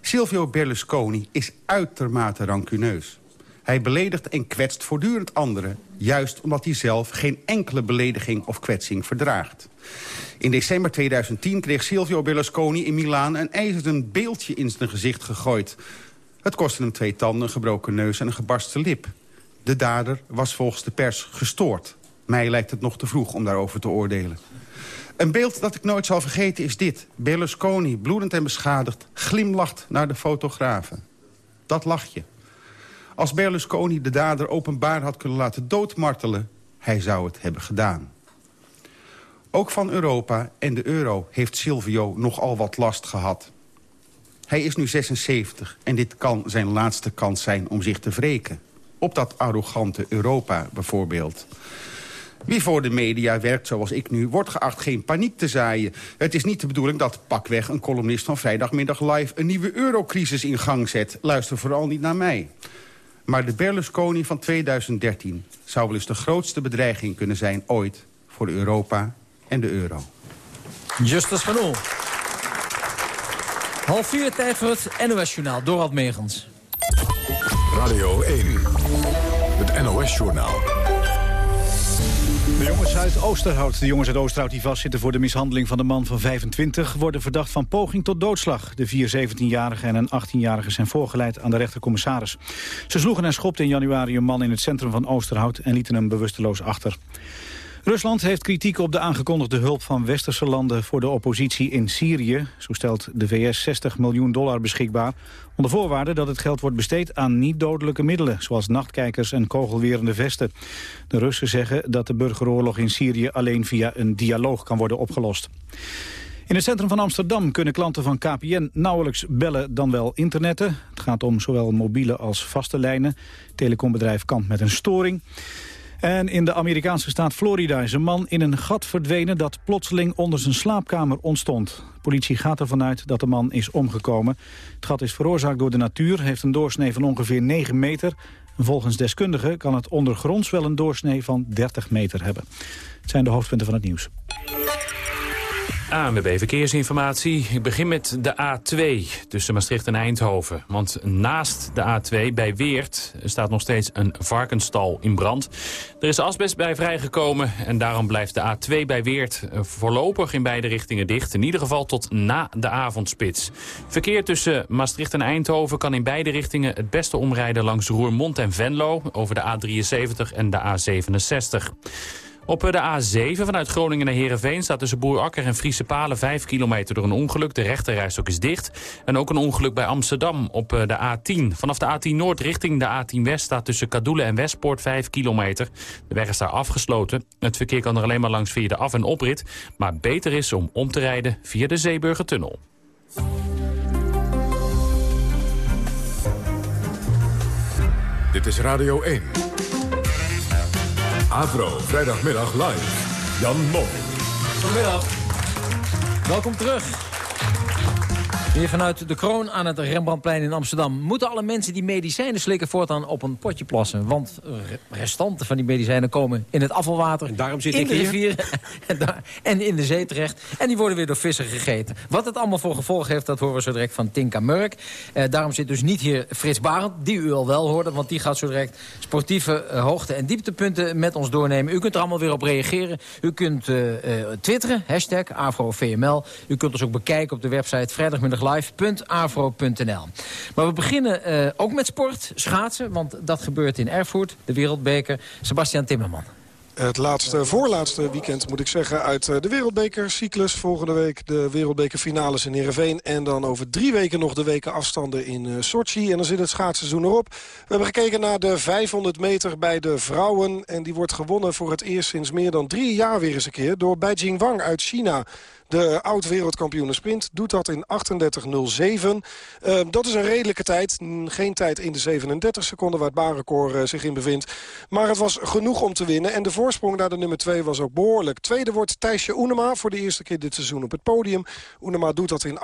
Silvio Berlusconi is uitermate rancuneus. Hij beledigt en kwetst voortdurend anderen... juist omdat hij zelf geen enkele belediging of kwetsing verdraagt. In december 2010 kreeg Silvio Berlusconi in Milaan... een ijzeren beeldje in zijn gezicht gegooid. Het kostte hem twee tanden, een gebroken neus en een gebarsten lip. De dader was volgens de pers gestoord. Mij lijkt het nog te vroeg om daarover te oordelen. Een beeld dat ik nooit zal vergeten is dit. Berlusconi, bloedend en beschadigd, glimlacht naar de fotografen. Dat lachje. Als Berlusconi de dader openbaar had kunnen laten doodmartelen... hij zou het hebben gedaan. Ook van Europa en de euro heeft Silvio nogal wat last gehad. Hij is nu 76 en dit kan zijn laatste kans zijn om zich te wreken. Op dat arrogante Europa bijvoorbeeld. Wie voor de media werkt zoals ik nu, wordt geacht geen paniek te zaaien. Het is niet de bedoeling dat pakweg een columnist van vrijdagmiddag live... een nieuwe eurocrisis in gang zet. Luister vooral niet naar mij. Maar de Berlusconi van 2013 zou wel eens de grootste bedreiging kunnen zijn ooit... voor Europa en de euro. Justus van Oel. Half vier, tijd voor het NOS-journaal. Dorald Megens. Radio 1, het NOS-journaal. Jongens uit Oosterhout, de jongens uit Oosterhout die vastzitten voor de mishandeling van de man van 25, worden verdacht van poging tot doodslag. De vier 17-jarigen en een 18-jarige zijn voorgeleid aan de rechtercommissaris. Ze sloegen en schopten in januari een man in het centrum van Oosterhout en lieten hem bewusteloos achter. Rusland heeft kritiek op de aangekondigde hulp van westerse landen voor de oppositie in Syrië. Zo stelt de VS 60 miljoen dollar beschikbaar, onder voorwaarde dat het geld wordt besteed aan niet-dodelijke middelen, zoals nachtkijkers en kogelwerende vesten. De Russen zeggen dat de burgeroorlog in Syrië alleen via een dialoog kan worden opgelost. In het centrum van Amsterdam kunnen klanten van KPN nauwelijks bellen dan wel internetten. Het gaat om zowel mobiele als vaste lijnen. Het telecombedrijf kampt met een storing. En in de Amerikaanse staat Florida is een man in een gat verdwenen... dat plotseling onder zijn slaapkamer ontstond. Politie gaat ervan uit dat de man is omgekomen. Het gat is veroorzaakt door de natuur, heeft een doorsnee van ongeveer 9 meter. En volgens deskundigen kan het ondergronds wel een doorsnee van 30 meter hebben. Het zijn de hoofdpunten van het nieuws. ANWB Verkeersinformatie. Ik begin met de A2 tussen Maastricht en Eindhoven. Want naast de A2 bij Weert staat nog steeds een varkenstal in brand. Er is asbest bij vrijgekomen en daarom blijft de A2 bij Weert voorlopig in beide richtingen dicht. In ieder geval tot na de avondspits. Verkeer tussen Maastricht en Eindhoven kan in beide richtingen het beste omrijden langs Roermond en Venlo over de A73 en de A67. Op de A7 vanuit Groningen naar Heerenveen staat tussen Boerakker en Friese Palen 5 kilometer door een ongeluk. De rechterrijstok is dicht. En ook een ongeluk bij Amsterdam op de A10. Vanaf de A10 Noord richting de A10 West staat tussen Kadoelen en Westpoort 5 kilometer. De weg is daar afgesloten. Het verkeer kan er alleen maar langs via de af- en oprit. Maar beter is om om te rijden via de Zeeburgertunnel. Dit is Radio 1. Avro, vrijdagmiddag live. Jan Mom. Goedemiddag. Welkom terug. Hier vanuit de kroon aan het Rembrandtplein in Amsterdam. Moeten alle mensen die medicijnen slikken voortaan op een potje plassen? Want restanten van die medicijnen komen in het afvalwater. En daarom zit in ik de hier. rivieren en, in de zee terecht. En die worden weer door vissen gegeten. Wat het allemaal voor gevolg heeft, dat horen we zo direct van Tinka Murk. Eh, daarom zit dus niet hier Frits Barend, die u al wel hoorde. Want die gaat zo direct sportieve eh, hoogte- en dieptepunten met ons doornemen. U kunt er allemaal weer op reageren. U kunt eh, eh, twitteren, hashtag AfroVML. U kunt ons ook bekijken op de website vrijdagmiddaglive.afro.nl. Maar we beginnen eh, ook met sport, schaatsen. Want dat gebeurt in Erfurt, de wereldbeker. Sebastian Timmerman. Het laatste, voorlaatste weekend moet ik zeggen uit eh, de wereldbekercyclus. Volgende week de wereldbekerfinales in Heerenveen. En dan over drie weken nog de weken afstanden in eh, Sochi. En dan zit het schaatsseizoen erop. We hebben gekeken naar de 500 meter bij de vrouwen. En die wordt gewonnen voor het eerst sinds meer dan drie jaar weer eens een keer. Door Beijing Wang uit China. De oud-wereldkampioen sprint doet dat in 38.07. Uh, dat is een redelijke tijd. Geen tijd in de 37 seconden waar het baanrecord uh, zich in bevindt. Maar het was genoeg om te winnen. En de voorsprong naar de nummer 2 was ook behoorlijk. Tweede wordt Thijsje Oenema voor de eerste keer dit seizoen op het podium. Oenema doet dat in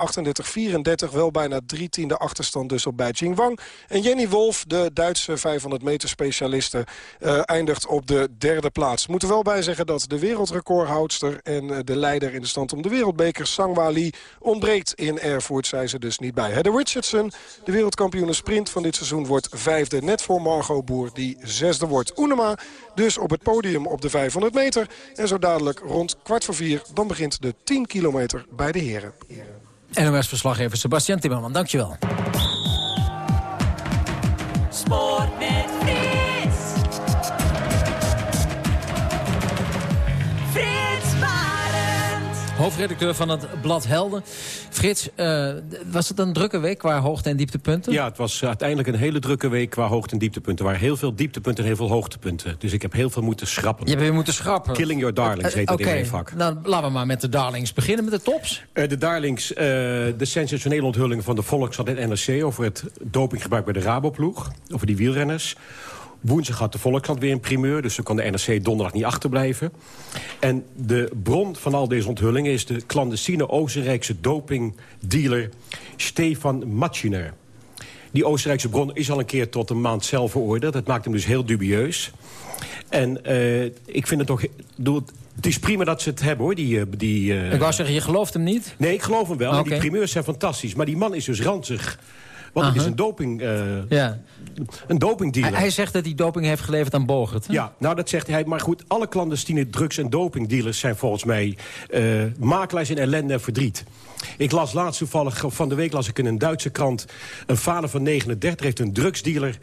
38.34. Wel bijna drie tiende achterstand dus op Beijing Wang. En Jenny Wolf, de Duitse 500 meter specialiste, uh, eindigt op de derde plaats. Moet er wel bij zeggen dat de wereldrecordhoudster en uh, de leider in de stand om de wereldbeker, Sangwa Lee, ontbreekt in Erfurt. Zij ze dus niet bij. Heather Richardson, de wereldkampioene sprint van dit seizoen, wordt vijfde. Net voor Margot Boer, die zesde wordt. Oenema dus op het podium op de 500 meter. En zo dadelijk rond kwart voor vier, dan begint de 10 kilometer bij de heren. NOS-verslaggever Sebastian Timmerman, dankjewel. Sport Hoofdredacteur van het blad Helden. Frits, uh, was het een drukke week qua hoogte- en dieptepunten? Ja, het was uiteindelijk een hele drukke week qua hoogte- en dieptepunten. Er waren heel veel dieptepunten en heel veel hoogtepunten. Dus ik heb heel veel moeten schrappen. Je hebt weer moeten schrappen? Killing your darlings heet dat okay. in mijn vak. Nou, laten we maar met de darlings beginnen, met de tops. Uh, de darlings, uh, de sensationele onthulling van de Volkskrant en NRC... over het dopinggebruik bij de Raboploeg, over die wielrenners... Woensdag had de Volkskrant weer een primeur, dus dan kan de NRC donderdag niet achterblijven. En de bron van al deze onthullingen is de clandestine Oostenrijkse dopingdealer Stefan Matschiner. Die Oostenrijkse bron is al een keer tot een maand zelf veroordeeld. Dat maakt hem dus heel dubieus. En uh, ik vind het toch... Het is prima dat ze het hebben, hoor. Die, die, uh... Ik wou zeggen, je gelooft hem niet? Nee, ik geloof hem wel. Okay. Die primeurs zijn fantastisch. Maar die man is dus ranzig. Want het is een doping... Uh, ja. Een dopingdealer. Hij, hij, zegt dat hij doping heeft geleverd aan Bogert. Hè? Ja, nou dat zegt hij. Maar goed, alle clandestine drugs- en dopingdealers zijn volgens mij... Uh, makelaars in ellende en verdriet. Ik las laatst toevallig, van de week las ik in een Duitse krant... een vader van 39 heeft een drugsdealer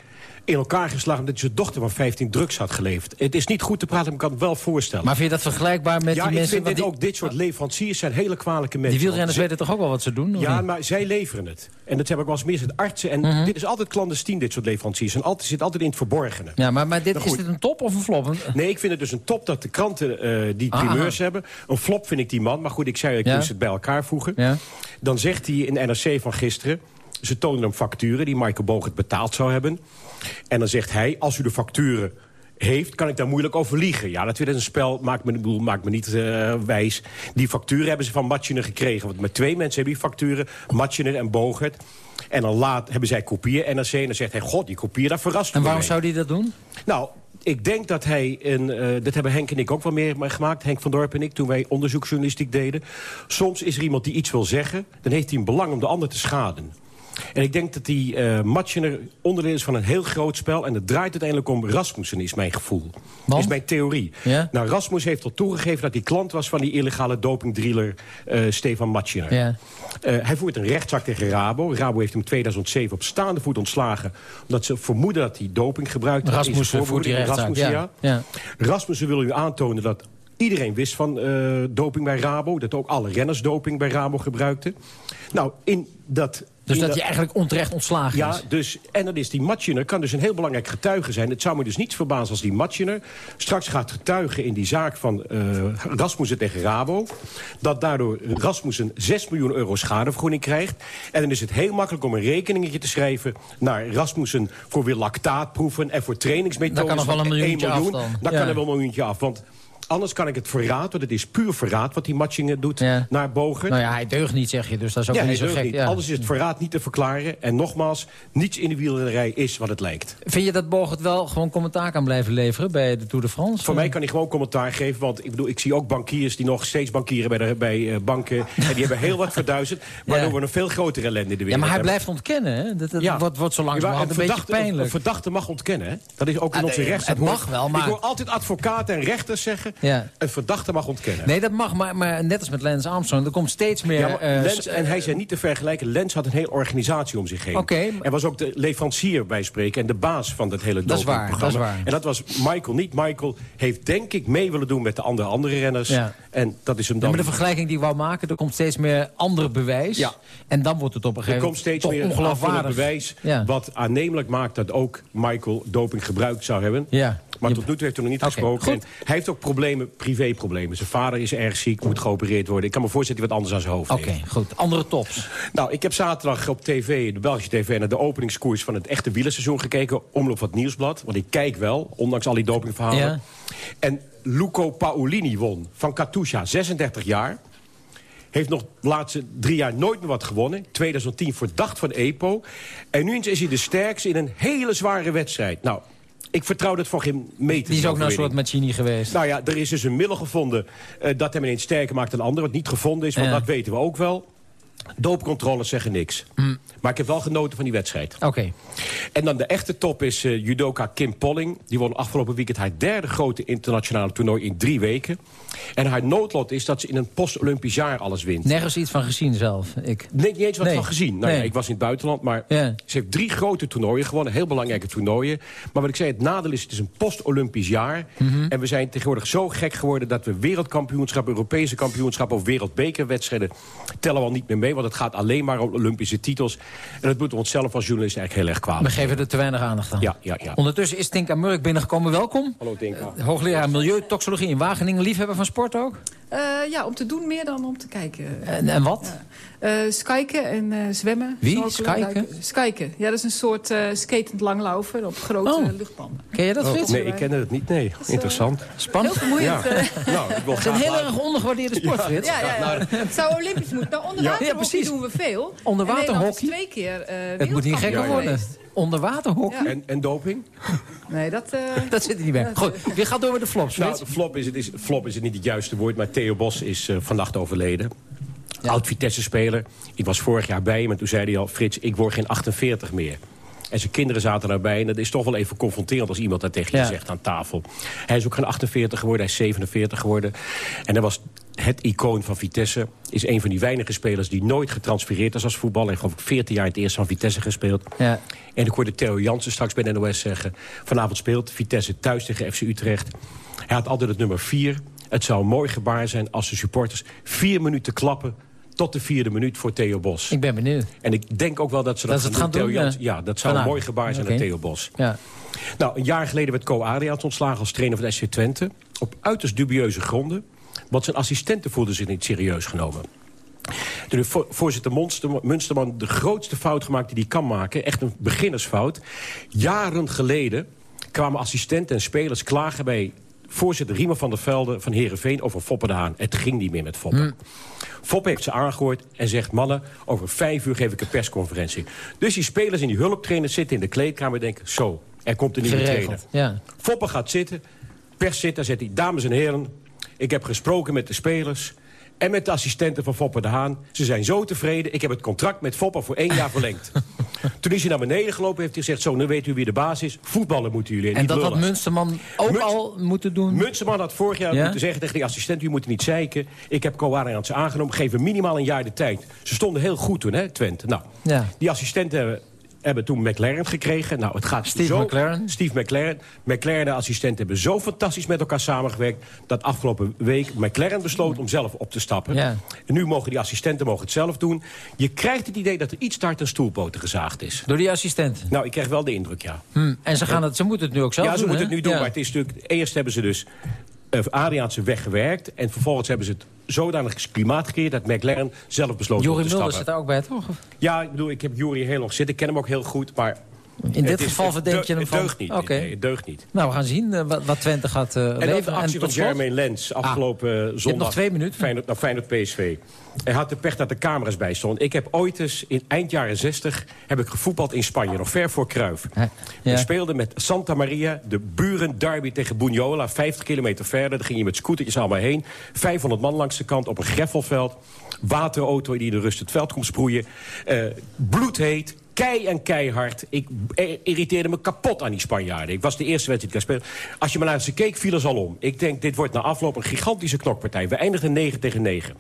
in elkaar geslagen... omdat zijn dochter van 15 drugs had geleverd. Het is niet goed te praten, maar ik kan het wel voorstellen. Maar vind je dat vergelijkbaar met ja, die mensen... Ja, ik vind dit die... ook, dit soort leveranciers zijn hele kwalijke mensen. Die wielrenners weten toch ook wel wat ze doen? Ja, niet? maar zij leveren het. En dat heb ik wel eens meer met artsen. En -hmm. dit is altijd clandestien, dit soort leveranciers. En altijd, zit altijd in het verborgene. Ja, maar, maar dit, is dit een top of een flop? Nee, ik vind het dus een top dat de kranten uh, die primeurs hebben. Een flop vind ik die man. Maar goed, ik zei, ik ja. moest het bij elkaar voegen. Ja. Dan zegt hij in NRC van gisteren... Ze tonen hem facturen die Michael Bogert betaald zou hebben. En dan zegt hij, als u de facturen heeft, kan ik daar moeilijk over liegen. Ja, dat weer een spel, maakt me, bedoel, maakt me niet uh, wijs. Die facturen hebben ze van Matjener gekregen. Want met twee mensen hebben die facturen, Matjener en Bogert. En dan laat, hebben zij kopieën NRC en dan zegt hij... god, die kopieën, daar verrast En waarom mee. zou hij dat doen? Nou, ik denk dat hij, een, uh, dat hebben Henk en ik ook wel meer gemaakt... Henk van Dorp en ik, toen wij onderzoeksjournalistiek deden. Soms is er iemand die iets wil zeggen... dan heeft hij een belang om de ander te schaden. En ik denk dat die uh, Matjener onderdeel is van een heel groot spel... en het draait uiteindelijk om Rasmussen, is mijn gevoel. Man? Is mijn theorie. Ja? Nou, Rasmus heeft al toegegeven dat hij klant was... van die illegale dopingdealer uh, Stefan Matjener. Ja. Uh, hij voert een rechtszaak tegen Rabo. Rabo heeft hem in 2007 op staande voet ontslagen... omdat ze vermoeden dat hij doping gebruikte. Rasmussen voert die rechtszaak, Rasmussen, ja. ja. Rasmussen wil u aantonen dat Iedereen wist van uh, doping bij Rabo. Dat ook alle renners doping bij Rabo gebruikten. Nou, in dat... Dus dat hij eigenlijk onterecht ontslagen ja, is? Dus, en dan is die Matjener, kan dus een heel belangrijk getuige zijn. Het zou me dus niets verbazen als die Matjener straks gaat getuigen in die zaak van uh, Rasmussen tegen Rabo. Dat daardoor Rasmussen 6 miljoen euro schadevergoeding krijgt. En dan is het heel makkelijk om een rekeningetje te schrijven naar Rasmussen voor weer lactaatproeven en voor trainingsmethoden. Daar kan nog wel een miljoentje miljoen. af dan. Ja. kan er wel een miljoentje af, want... Anders kan ik het verraad, want het is puur verraad... wat die Matchingen doet ja. naar Bogert. Nou ja, hij deugt niet, zeg je, dus dat is ook ja, niet zo gek. Niet. Ja. Anders is het verraad niet te verklaren. En nogmaals, niets in de wielrennerij is wat het lijkt. Vind je dat Bogert wel gewoon commentaar kan blijven leveren bij de Tour de France? Voor mij kan hij gewoon commentaar geven. Want ik bedoel, ik zie ook bankiers die nog steeds bankieren bij, de, bij uh, banken. en die hebben heel wat verduizend. Waardoor we een veel grotere ellende in de wereld Ja, maar hij hebben. blijft ontkennen, hè? Dat, wordt, wordt zo langzamerhand een, een beetje pijnlijk. Een verdachte mag ontkennen, hè? Dat is ook in ah, onze rechtsstaat. Het mag wel, maar... Ik hoor altijd advocaten en rechters zeggen... Ja. een verdachte mag ontkennen. Nee, dat mag, maar, maar net als met Lance Armstrong, er komt steeds meer... Ja, uh, Lens en hij zijn niet te vergelijken. Lens had een hele organisatie om zich heen. Okay, en was ook de leverancier bij spreken en de baas van dat hele dat is waar, dat is waar. En dat was Michael niet. Michael heeft denk ik mee willen doen met de andere, andere renners. Ja. En dat is hem dan... Ja, maar de vergelijking die ik wou maken, er komt steeds meer ander bewijs. Ja. En dan wordt het op een gegeven moment Er komt steeds meer bewijs ja. wat aannemelijk maakt dat ook Michael doping gebruikt zou hebben. Ja. Maar tot nu toe heeft hij nog niet gesproken. En hij heeft ook problemen, privéproblemen. Zijn vader is erg ziek, moet geopereerd worden. Ik kan me voorstellen dat hij wat anders aan zijn hoofd Oké, heeft. goed. Andere tops. Nou, ik heb zaterdag op tv, de Belgische tv... naar de openingskoers van het echte wielerseizoen gekeken. Omloop van het Nieuwsblad. Want ik kijk wel, ondanks al die dopingverhalen. Ja. En Luco Paolini won van Katusha, 36 jaar. Heeft nog de laatste drie jaar nooit meer wat gewonnen. 2010 verdacht van EPO. En nu is hij de sterkste in een hele zware wedstrijd. Nou, ik vertrouw dat voor geen meter. Die is ook naar een soort. Machini geweest. Nou ja, er is dus een middel gevonden eh, dat hem ineens sterker maakt dan anderen. Wat niet gevonden is, want Ja. dat weten we ook wel. Doopcontroles zeggen niks. Maar ik heb wel genoten van die wedstrijd. Oké. En dan de echte top is eh, judoka Kim Polling. Die won afgelopen weekend haar derde grote internationale toernooi in drie weken. En haar noodlot is dat ze in een post-Olympisch jaar alles wint. Nergens iets van gezien zelf. Ik. Nee, niet eens wat Nee. van gezien. Nou, Nee. ja, ik was in het buitenland, maar Ja. ze heeft drie grote toernooien gewonnen. Heel belangrijke toernooien. Maar wat ik zei, het nadeel is, het is een post-Olympisch jaar. Mhm. En we zijn tegenwoordig zo gek geworden... dat we wereldkampioenschap, Europese kampioenschap... of wereldbekerwedstrijden tellen we al niet meer mee. Want het gaat alleen maar om Olympische titels. En dat moeten we onszelf als journalisten eigenlijk heel erg kwalijk. We geven er te weinig aandacht aan. Ja, ja, ja. Ondertussen is Tinka Murk binnengekomen. Welkom. Hallo Tinka. Hoogleraar Milieutoxologie in Wageningen. Liefhebber van sport ook? Eh, ja, om te doen meer dan om te kijken. En, en wat? Eh skiken en eh, zwemmen. Wie? Duiken. Skiken. Ja, dat is een soort eh, skatend langlaufen op grote Oh. luchtbanden. Ken je dat, Oh, Frits? nee, ik kende het niet. Nee, interessant. Spannend. Heel vermoeiend. Ja. Nou, ik wil Het is een heel erg ondergewaardeerde sport, Ja. Frits. Ja, ja, ja. Het zou olympisch moeten. Nou, doen we veel. Onder En Nederland is waterhockey? twee keer eh Het moet niet gekker worden. geweest. Onderwaterhockey? En, en doping? Nee, dat... eh, Dat zit er niet bij. Goed, je gaat door met de flops, Nou, flop is, het is, flop is het niet het juiste woord, maar Theo Bos is eh, vannacht overleden. Oud-Vitesse-speler. Ik was vorig jaar bij hem en toen zei hij al... Frits, ik word geen 48 meer. En zijn kinderen zaten daarbij. En dat is toch wel even confronterend als iemand dat tegen je Ja. zegt aan tafel. Hij is ook geen 48 geworden, hij is 47 geworden. En hij was het icoon van Vitesse. Is een van die weinige spelers die nooit getransfereerd is als voetballer. Hij heeft geloof ik 14 jaar in het eerste van Vitesse gespeeld. Ja. En ik hoorde Theo Jansen straks bij de NOS zeggen... vanavond speelt Vitesse thuis tegen FC Utrecht. Hij had altijd het nummer 4. Het zou een mooi gebaar zijn als de supporters vier minuten klappen... tot de vierde minuut voor Theo Bos. Ik ben benieuwd. En ik denk ook wel dat ze dat, gaan doen, ja, dat zou een mooi gebaar zijn Oké. aan Theo Bos. Ja. Nou, een jaar geleden werd Co Adriaans ontslagen als trainer van de SC Twente. Op uiterst dubieuze gronden. Want zijn assistenten voelden zich niet serieus genomen. Toen heeft vo- voorzitter Munsterman de grootste fout gemaakt die hij kan maken. Echt een beginnersfout. Jaren geleden kwamen assistenten en spelers klagen bij voorzitter Riemer van der Velde van Heerenveen over Foppe de Haan. Het ging niet meer met Foppe. Foppe heeft ze aangehoord en zegt... mannen, over vijf uur geef ik een persconferentie. Dus die spelers en die hulptrainers zitten in de kleedkamer en denken... zo, er komt een nieuwe Geregeld. trainer. Ja. Foppe gaat zitten, pers zit, daar zegt hij... dames en heren, ik heb gesproken met de spelers... en met de assistenten van Foppe de Haan. Ze zijn zo tevreden, ik heb het contract met Foppe voor één jaar verlengd. Toen is hij naar beneden gelopen heeft hij gezegd... zo, nu weet u wie de baas is, voetballen moeten jullie en, En niet dat had. Munsterman ook al moeten doen? Munsterman had vorig jaar Ja? moeten zeggen tegen die assistent... u moet niet zeiken, ik heb Coarians aangenomen... geef hem minimaal een jaar de tijd. Ze stonden heel goed toen, hè, Twente. Nou, Ja. die assistenten hebben, hebben toen McLaren gekregen. Nou, het gaat Steve zo, McLaren. Steve McLaren. McLaren en de assistenten hebben zo fantastisch met elkaar samengewerkt... dat afgelopen week McLaren besloot om zelf op te stappen. Ja. En nu mogen die assistenten mogen het zelf doen. Je krijgt het idee dat er iets daar ten stoelpoten gezaagd is. Door die assistenten? Nou, ik krijg wel de indruk, ja. Hm. En ze, gaan het, ze moeten het nu ook zelf ja, doen, ze moeten het nu doen, Ja. maar het is natuurlijk... Eerst hebben ze dus uh, Adriaanse weggewerkt... en vervolgens hebben ze het zodanig klimaat gecreëerd... dat McLaren zelf besloot om Jorie te Mulder stappen. zit daar ook bij, toch? Ja, ik bedoel, ik heb Jury heel nog zitten. Ik ken hem ook heel goed, maar... In dit is- geval verdenk je hem van... Het deugt niet. Nee, het deugt niet. Nou, we gaan zien eh, wat, wat Twente gaat eh En leveren. de actie van? Jermaine Lens afgelopen eh, zondag. nog twee minuten. Feyenoord, nou, Feyenoord PSV. Hij had de pech dat de camera's bij stonden. Ik heb ooit eens, in eind jaren 60, heb ik gevoetbald in Spanje. Nog ver voor Cruijff. We speelden met Santa Maria, de buren derby tegen Bunyola. 50 kilometer verder. Daar ging je met scootertjes allemaal heen. 500 man langs de kant op een greffelveld. Waterauto die in de rust het veld komt sproeien. Eh, bloedheet. Kei en keihard. Ik eh, irriteerde me kapot aan die Spanjaarden. Ik was de eerste wedstrijd die ik spelen. Als je maar naar ze keek, viel er al om. Ik denk, dit wordt na afloop een gigantische knokpartij. We eindigden 9 tegen 9.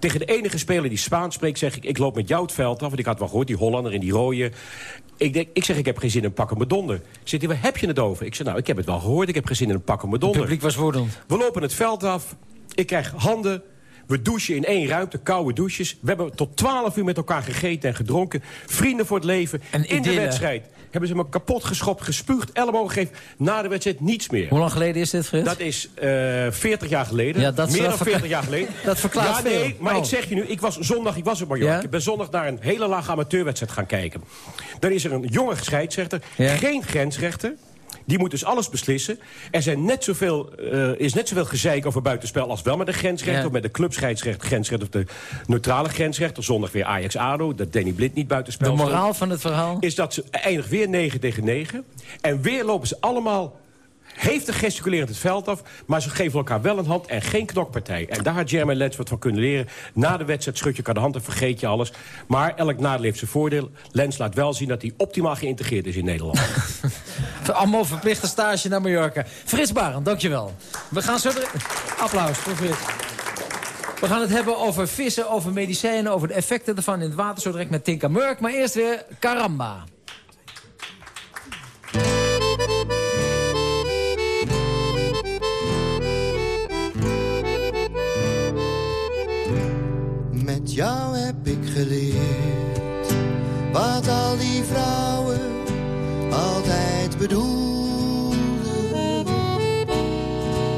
Tegen de enige speler die Spaans spreekt, zeg ik... ik loop met jou het veld af, want ik had wel gehoord, die Hollander en die rode. Ik, denk, ik zeg, ik heb geen zin in een pakken donder. Zit hij, waar heb je het over? Ik zeg, nou, ik heb het wel gehoord, ik heb geen zin in een pakken me Het donder. publiek was woedend. We lopen het veld af. Ik krijg handen. We douchen in één ruimte, koude douches. We hebben tot 12 uur met elkaar gegeten en gedronken. Vrienden voor het leven. En in de wedstrijd hebben ze me kapot geschopt, gespuugd, ellebogen gegeven. Na de wedstrijd niets meer. Hoe lang geleden is dit, Frits? Dat is eh 40 jaar geleden. Ja, dat Meer dan verkla- 40 jaar geleden. Dat verklaart Ja, nee, veel. maar Oh. ik zeg je nu, ik was zondag, ik was op Mallorca. Ja? Ik ben zondag naar een hele lage amateurwedstrijd gaan kijken. Dan is er een jonge scheidsrechter, geen grensrechter. Die moet dus alles beslissen. Er zijn net zoveel, eh, is net zoveel gezeik over buitenspel als wel met de grensrechter... Ja. of met de clubscheidsrechter, grensrechter of de neutrale grensrechter. Zondag weer Ajax-ADO, dat Danny Blind niet buitenspel De moraal van het verhaal? Is dat ze eindigt weer 9 tegen 9. En weer lopen ze allemaal heftig gesticulerend het veld af... maar ze geven elkaar wel een hand en geen knokpartij. En daar had Jeremy Lens wat van kunnen leren. Na de wedstrijd schud je elkaar de hand en vergeet je alles. Maar elk nadeel heeft zijn voordeel. Lens laat wel zien dat hij optimaal geïntegreerd is in Nederland. Allemaal verplichte stage naar Mallorca. Frits Barend, dankjewel. We gaan zo... Applaus voor Frits. We gaan het hebben over vissen, over medicijnen, over de effecten ervan in het water. Zo direct met Tinka Murk. Maar eerst weer Caramba. Jou heb ik geleerd wat al die vrouwen altijd bedoelden.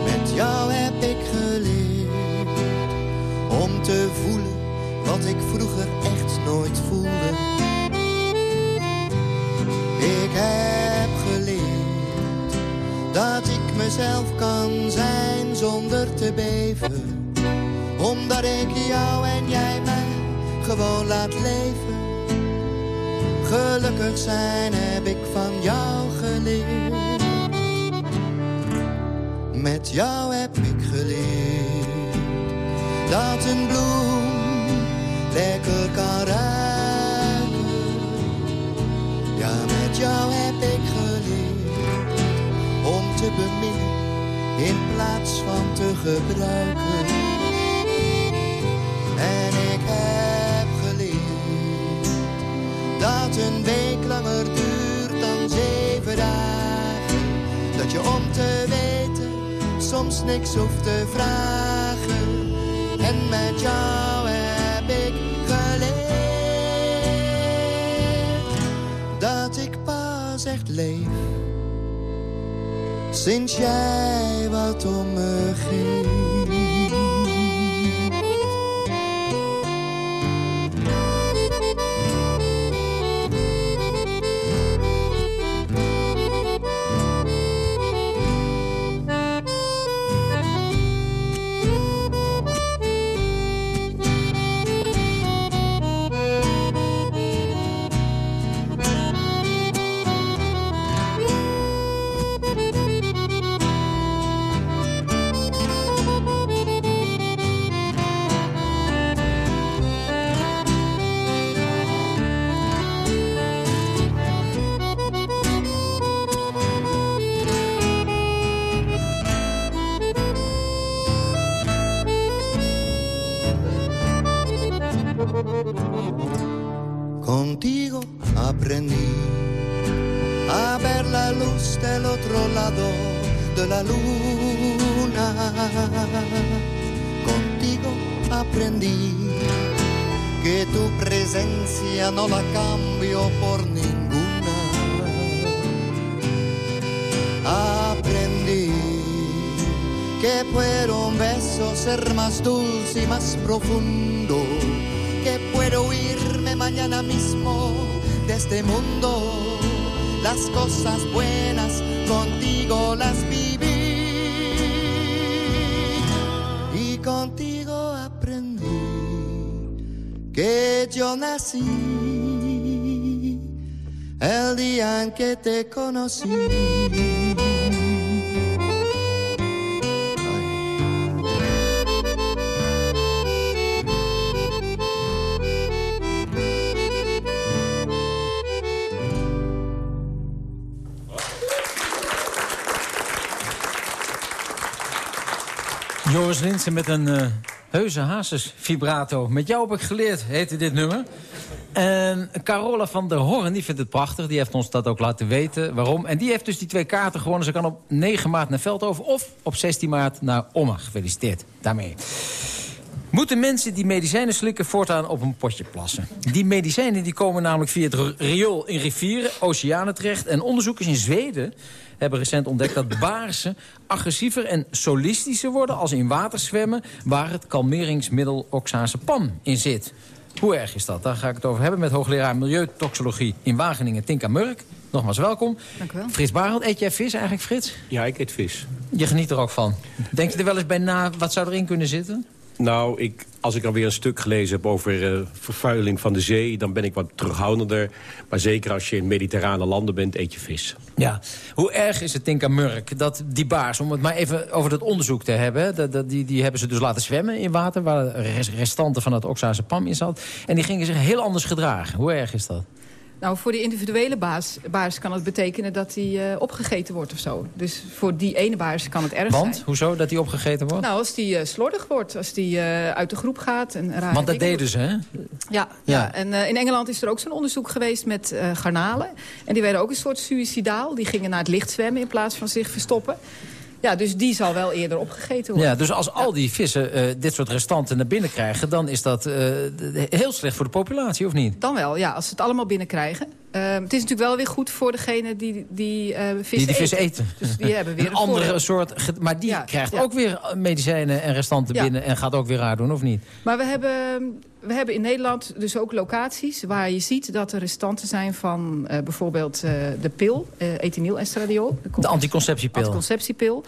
Met jou heb ik geleerd om te voelen wat ik vroeger echt nooit voelde. Ik heb geleerd dat ik mezelf kan zijn zonder te beven omdat ik jou en jij mij gewoon laat leven. Gelukkig zijn heb ik van jou geleerd. Met jou heb ik geleerd dat een bloem lekker kan ruiken. Ja, met jou heb ik geleerd om te beminnen in plaats van te gebruiken. En ik heb geleerd dat een week langer duurt dan zeven dagen. Dat je om te weten soms niks hoeft te vragen. En met jou heb ik geleerd dat ik pas echt leef. Sinds jij wat om me geeft. Aprendí a ver la luz del otro lado de la luna. Contigo aprendí que tu presencia no la cambio por ninguna. Aprendí que puedo un beso ser más dulce y más profundo, que puedo irme mañana mismo este mundo. Las cosas buenas contigo las viví y contigo aprendí que yo nací el día en que te conocí. Joris Linsen met een eh heuse hazes vibrato. Met jou heb ik geleerd, heette dit nummer. En Carola van der Horn, die vindt het prachtig. Die heeft ons dat ook laten weten. Waarom? En die heeft dus die twee kaarten gewonnen. Ze kan op 9 maart naar Veldhoven of op 16 maart naar Omma. Gefeliciteerd daarmee. Moeten mensen die medicijnen slikken voortaan op een potje plassen? Die medicijnen die komen namelijk via het riool in rivieren, oceanen terecht. En onderzoekers in Zweden hebben recent ontdekt dat baarsen agressiever en solistischer worden... als in water zwemmen waar het kalmeringsmiddel oxazepam in zit. Hoe erg is dat? Daar ga ik het over hebben met hoogleraar Milieutoxologie in Wageningen, Tinka Murk. Nogmaals welkom. Dank u wel. Frits Barend, eet jij vis eigenlijk, Frits? Ja, ik eet vis. Je geniet er ook van. Denk je er wel eens bij na, wat zou erin kunnen zitten? Nou, ik, als ik alweer een stuk gelezen heb over uh, vervuiling van de zee... dan ben ik wat terughoudender. Maar zeker als je in mediterrane landen bent, eet je vis. Ja. Hoe erg is het, Tinka Murk, dat die baars... om het maar even over dat onderzoek te hebben... Dat, dat, die, die hebben ze dus laten zwemmen in water... waar restanten van het oxazepam in zat. En die gingen zich heel anders gedragen. Hoe erg is dat? Nou, voor die individuele baas, baas kan het betekenen dat hij uh, opgegeten wordt of zo. Dus voor die ene baas kan het erg Want? zijn. Want? Hoezo dat hij opgegeten wordt? Nou, als die uh, slordig wordt, als die uh, uit de groep gaat. En rare Want dat deden ze, hè? Ja, ja. ja. en in Engeland is er ook zo'n onderzoek geweest met garnalen. En die werden ook een soort suicidaal. Die gingen naar het licht zwemmen in plaats van zich verstoppen. Ja, dus die zal wel eerder opgegeten worden. Ja, dus als al die vissen uh, dit soort restanten naar binnen krijgen... dan is dat uh, heel slecht voor de populatie, of niet? Dan wel, ja. Als ze het allemaal binnenkrijgen. Uh, het is natuurlijk wel weer goed voor degene die die vis die, die vis eten. eten. Dus die hebben weer een, een andere voordeel. soort... Maar die ja, krijgt ja. ook weer medicijnen en restanten ja. binnen... en gaat ook weer raar doen, of niet? Maar we hebben, we hebben in Nederland dus ook locaties... waar je ziet dat er restanten zijn van uh, bijvoorbeeld uh, de pil, uh, ethinylestradiol. De, de anticonceptiepil. Anticonceptiepil.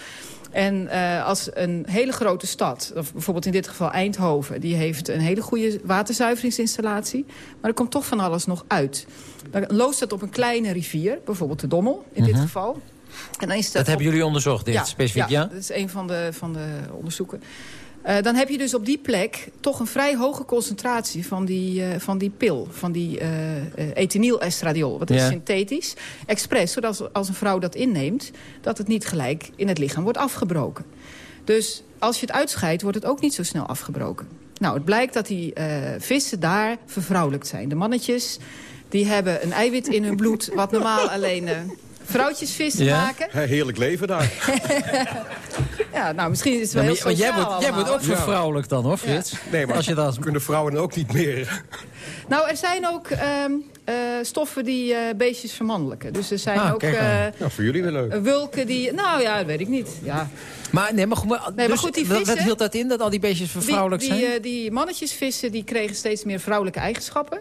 En uh, als een hele grote stad, of bijvoorbeeld in dit geval Eindhoven... die heeft een hele goede waterzuiveringsinstallatie... maar er komt toch van alles nog uit. Dan loost dat op een kleine rivier, bijvoorbeeld de Dommel in dit Mhm. geval. En dan is dat, Dat hebben jullie onderzocht, dit ja, specifiek, ja? ja? dat is een van de, van de onderzoeken. Uh, dan heb je dus op die plek toch een vrij hoge concentratie van die, uh, van die pil. Van die uh, ethinylestradiol. Wat is Ja. synthetisch. Expres, zodat als, als een vrouw dat inneemt... dat het niet gelijk in het lichaam wordt afgebroken. Dus als je het uitscheidt, wordt het ook niet zo snel afgebroken. Nou, het blijkt dat die vissen daar vervrouwelijkt zijn. De mannetjes, die hebben een eiwit in hun bloed... wat normaal alleen vrouwtjesvissen Ja. maken. Heerlijk leven daar. Ja, nou, misschien is het wel Ja, heel maar jij sociaal wordt, jij wordt ook vervrouwelijk dan, hoor, Frits? Nee, maar Als je dat... kunnen vrouwen ook niet meer. Nou, er zijn ook ehm, eh, stoffen die eh, beestjes vermannelijken. Dus er zijn Ah, ook eh, Nou, voor jullie wel leuk. wulken die... Nou ja, dat weet ik niet. Ja. Maar, nee, maar, goed, maar, maar dus goed, die wat- hield dat in, dat al die beestjes vervrouwelijk die, die, zijn? die mannetjesvissen die kregen steeds meer vrouwelijke eigenschappen.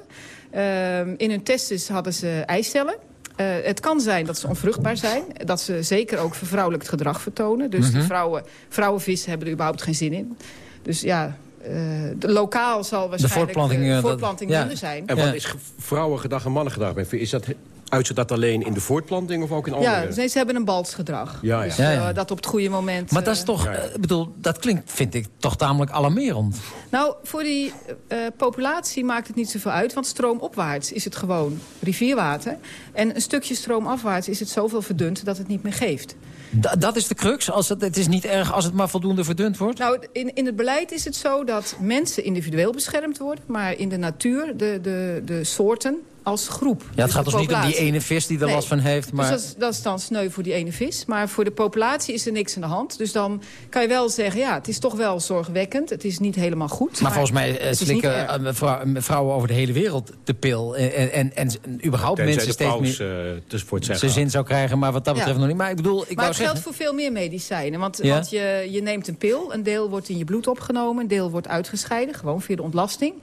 Ehm, in hun testes hadden ze eicellen. Eh, het kan zijn dat ze onvruchtbaar zijn. Dat ze zeker ook vervrouwelijkt gedrag vertonen. Dus die Mhm. vrouwen, vrouwenvissen hebben er überhaupt geen zin in. Dus ja, eh, de lokaal zal waarschijnlijk voortplanting, dat- voortplanting ja. minder zijn. En wat is ge- vrouwengedrag en mannengedrag? Is dat, uitziet dat alleen in de voortplanting of ook in andere? Ja, ze hebben een balsgedrag. Ja, ja. Dus, Ja, eh, dat op het goede moment... Maar dat is eh, toch, bedoel, dat klinkt, vind ik, toch tamelijk alarmerend. Nou, voor die eh, populatie maakt het niet zoveel uit. Want stroomopwaarts is het gewoon rivierwater. En een stukje stroomafwaarts is het zoveel verdund dat het niet meer geeft. Da- dat is de crux? Als het, het is niet erg als het maar voldoende verdund wordt? Nou, in, in het beleid is het zo dat mensen individueel beschermd worden... maar in de natuur de, de, de soorten als groep. Ja, het gaat de dus niet om die ene vis die er Nee. last van heeft. Maar... Dus dat is, dat is dan sneu voor die ene vis. Maar voor de populatie is er niks aan de hand. Dus dan kan je wel zeggen, ja, het is toch wel zorgwekkend. Het is niet helemaal goed. Maar volgens mij eh, slikken eh, vrou- vrouwen over de hele wereld de pil. En, en, en, en überhaupt Tenzij mensen steeds paus meer eh, dus voor het zijn zin zou krijgen. Maar wat dat betreft Ja. nog niet. Maar ik bedoel, ik maar wou het zeggen... geldt voor veel meer medicijnen. Want, Ja? want je, je neemt een pil, een deel wordt in je bloed opgenomen... een deel wordt uitgescheiden, gewoon via de ontlasting.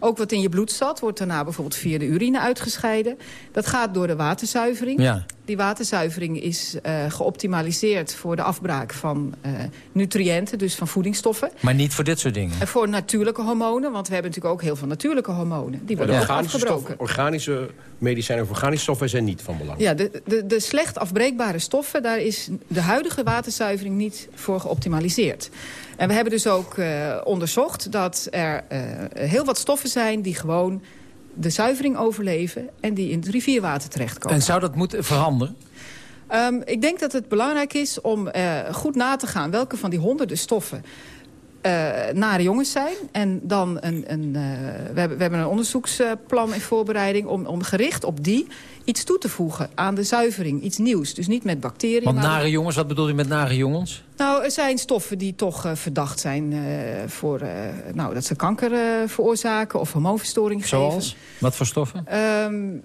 Ook wat in je bloed zat, wordt daarna bijvoorbeeld via de urine uitgescheiden. Dat gaat door de waterzuivering. Ja. Die waterzuivering is eh, geoptimaliseerd voor de afbraak van eh, nutriënten, dus van voedingsstoffen. Maar niet voor dit soort dingen. En voor natuurlijke hormonen, want we hebben natuurlijk ook heel veel natuurlijke hormonen. Die worden organische, afgebroken. organische medicijnen of organische stoffen zijn niet van belang. Ja, de, de, de slecht afbreekbare stoffen, daar is de huidige waterzuivering niet voor geoptimaliseerd. En we hebben dus ook eh, onderzocht dat er eh, heel wat stoffen zijn die gewoon de zuivering overleven en die in het rivierwater terechtkomen. En zou dat moeten veranderen? Ehm, ik denk dat het belangrijk is om eh, goed na te gaan welke van die honderden stoffen eh, nare jongens zijn. En dan een, een, eh, we, hebben, we hebben een onderzoeksplan in voorbereiding... Om, om gericht op die iets toe te voegen aan de zuivering. Iets nieuws. Dus niet met bacteriën. Want maar nare jongens, wat bedoel je met nare jongens? nou, er zijn stoffen die toch eh, verdacht zijn eh, voor eh, nou, dat ze kanker veroorzaken of hormoonverstoring geven. Zoals? Wat voor stoffen? Ehm,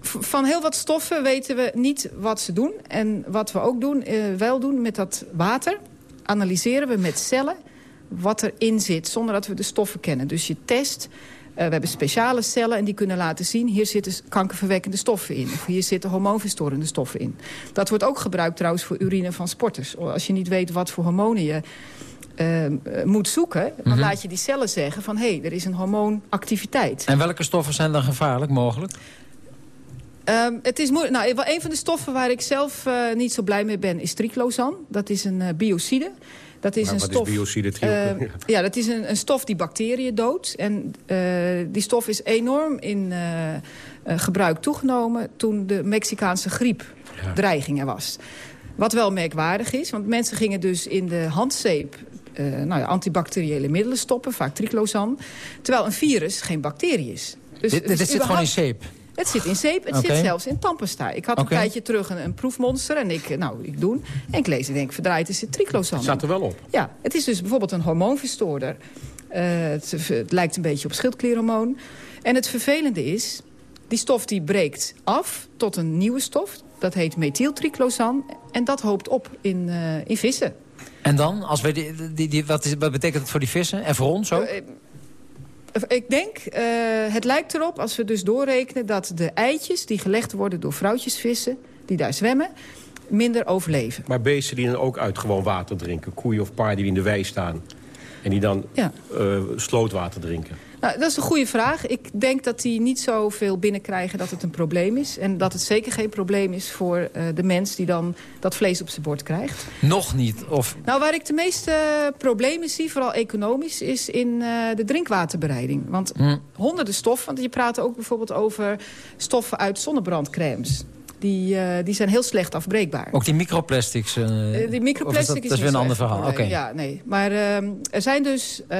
van heel wat stoffen weten we niet wat ze doen. En wat we ook doen, wel doen met dat water, analyseren we met cellen wat erin zit, zonder dat we de stoffen kennen. Dus je test, we hebben speciale cellen en die kunnen laten zien... hier zitten kankerverwekkende stoffen in. Of hier zitten hormoonverstorende stoffen in. Dat wordt ook gebruikt trouwens voor urine van sporters. Als je niet weet wat voor hormonen je eh, eh, moet zoeken... dan Mhm. laat je die cellen zeggen van... hé, hey, er is een hormoonactiviteit. En welke stoffen zijn dan gevaarlijk mogelijk? Ehm, het is moeilijk. Nou, een van de stoffen waar ik zelf eh, niet zo blij mee ben is triclosan. Dat is een eh, biocide. Dat is Maar een wat is stof. biocide, Eh, ja, dat is een, een stof die bacteriën doodt. En eh, die stof is enorm in eh, gebruik toegenomen toen de Mexicaanse griep dreiging er was. Wat wel merkwaardig is, want mensen gingen dus in de handzeep eh, nou ja, antibacteriële middelen stoppen, vaak triclosan. Terwijl een virus geen bacterie is. Dus, dit dus dit zit gewoon in zeep. Het zit in zeep, het zit zelfs in tandpasta. Ik had een tijdje terug een, een proefmonster en ik, nou, ik doe. En ik lees en denk, verdraaid is het triclosan. Het staat er wel op. Ja, het is dus bijvoorbeeld een hormoonverstoorder. Eh, het, het lijkt een beetje op schildklierhormoon. En het vervelende is, die stof die breekt af tot een nieuwe stof. Dat heet methyltriclosan. En dat hoopt op in, eh, in vissen. En dan, als we die, die, die, wat, is, wat betekent het voor die vissen? En voor ons ook? Eh, Ik denk, eh, het lijkt erop, als we dus doorrekenen... dat de eitjes die gelegd worden door vrouwtjesvissen... die daar zwemmen, minder overleven. Maar beesten die dan ook uit gewoon water drinken. Koeien of paarden die in de wei staan. En die dan Ja. eh, slootwater drinken. Nou, dat is een goede vraag. Ik denk dat die niet zoveel binnenkrijgen dat het een probleem is. En dat het zeker geen probleem is voor eh, de mens die dan dat vlees op zijn bord krijgt. Nog niet. Of Nou, waar ik de meeste problemen zie, vooral economisch, is in eh, de drinkwaterbereiding. Want Hm. honderden stoffen, want je praat ook bijvoorbeeld over stoffen uit zonnebrandcrèmes. Die, eh, die zijn heel slecht afbreekbaar. ook die microplastics? eh, Eh, die of microplastic dat, is, dat is weer een ander verhaal. Oké. Ja, nee. Maar ehm, er zijn dus eh,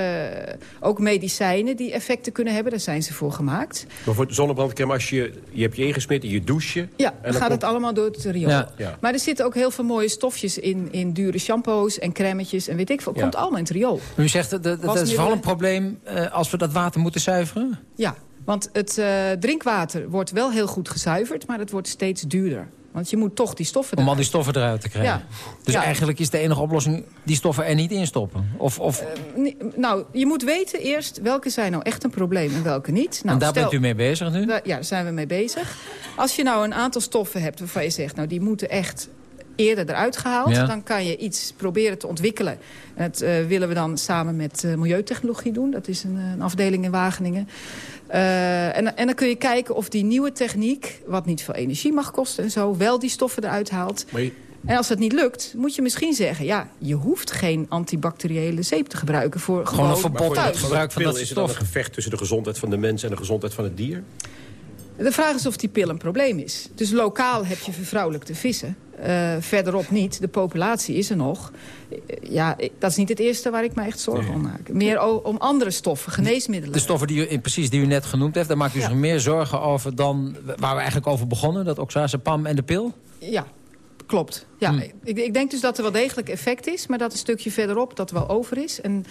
ook medicijnen die effecten kunnen hebben. Daar zijn ze voor gemaakt. Maar voor zonnebrandcrème, als je, je hebt je ingesmeerd in je douche... Ja, en dan dan gaat komt- het allemaal door het riool. Ja. Ja. Maar er zitten ook heel veel mooie stofjes in, in dure shampoos en crèmetjes en weet ik veel. Het Ja. komt allemaal in het riool. U zegt dat, dat, dat is vooral een probleem eh, als we dat water moeten zuiveren? Ja, want het eh, drinkwater wordt wel heel goed gezuiverd, maar het wordt steeds duurder. Want je moet toch die stoffen Om al die stoffen eruit te krijgen. Ja. Dus Ja. eigenlijk is de enige oplossing die stoffen er niet in stoppen. Of, of, Nee, Nou, je moet weten eerst welke zijn nou echt een probleem en welke niet. Nou, en daar stel- bent u mee bezig nu? Da- Ja, daar zijn we mee bezig. Als je nou een aantal stoffen hebt waarvan je zegt... nou, die moeten echt eerder eruit gehaald... Ja. dan kan je iets proberen te ontwikkelen. En dat eh, willen we dan samen met eh, Milieutechnologie doen. Dat is een, eh, een afdeling in Wageningen. Eh, en, en dan kun je kijken of die nieuwe techniek... wat niet veel energie mag kosten en zo... wel die stoffen eruit haalt. Je- En als dat niet lukt, moet je misschien zeggen... ja, je hoeft geen antibacteriële zeep te gebruiken... voor gewoon, een verbod thuis. het gebruik van dat is dan een stof. gevecht tussen de gezondheid van de mens en de gezondheid van het dier? De vraag is of die pil een probleem is. Dus lokaal heb je vervrouwelijkte vissen. Eh, verderop niet. De populatie is er nog. Ja, ik- dat is niet het eerste waar ik me echt zorgen om maak. Meer om andere stoffen, geneesmiddelen. De stoffen die u, precies die u net genoemd heeft... daar maakt u zich meer zorgen over dan waar we eigenlijk over begonnen. Dat oxazepam en de pil? Ja, klopt. Ja, Hmm. ik, ik denk dus dat er wel degelijk effect is... maar dat een stukje verderop dat wel over is. En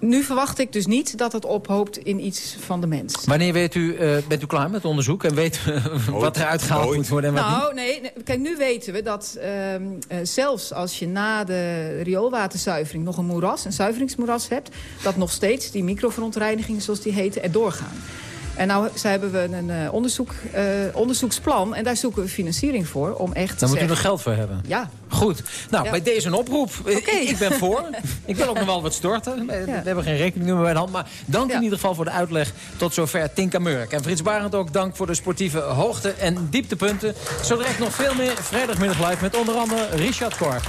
nu verwacht ik dus niet dat het ophoopt in iets van de mens. Wanneer weet u, eh, bent u klaar met onderzoek en weet u wat er uitgehaald moet worden en wat niet? Nou, nee, nee, kijk, nu weten we dat ehm, eh, zelfs als je na de rioolwaterzuivering nog een moeras, een zuiveringsmoeras hebt, dat nog steeds die microverontreinigingen, zoals die heten, er doorgaan. En nou ze hebben we een eh, onderzoek, eh, onderzoeksplan en daar zoeken we financiering voor om echt te Daar moet u zeggen... nog geld voor hebben. Ja, Goed. Nou, Ja. bij deze een oproep. Ik, ik ben voor. ik wil ook nog wel wat storten. We we hebben geen rekeningnummer bij de hand. Maar dank in ieder geval voor de uitleg. Tot zover Tinka Murk. En Frits Barend ook dank voor de sportieve hoogte- en dieptepunten. Zo direct nog veel meer vrijdagmiddag live met onder andere Richard Korg.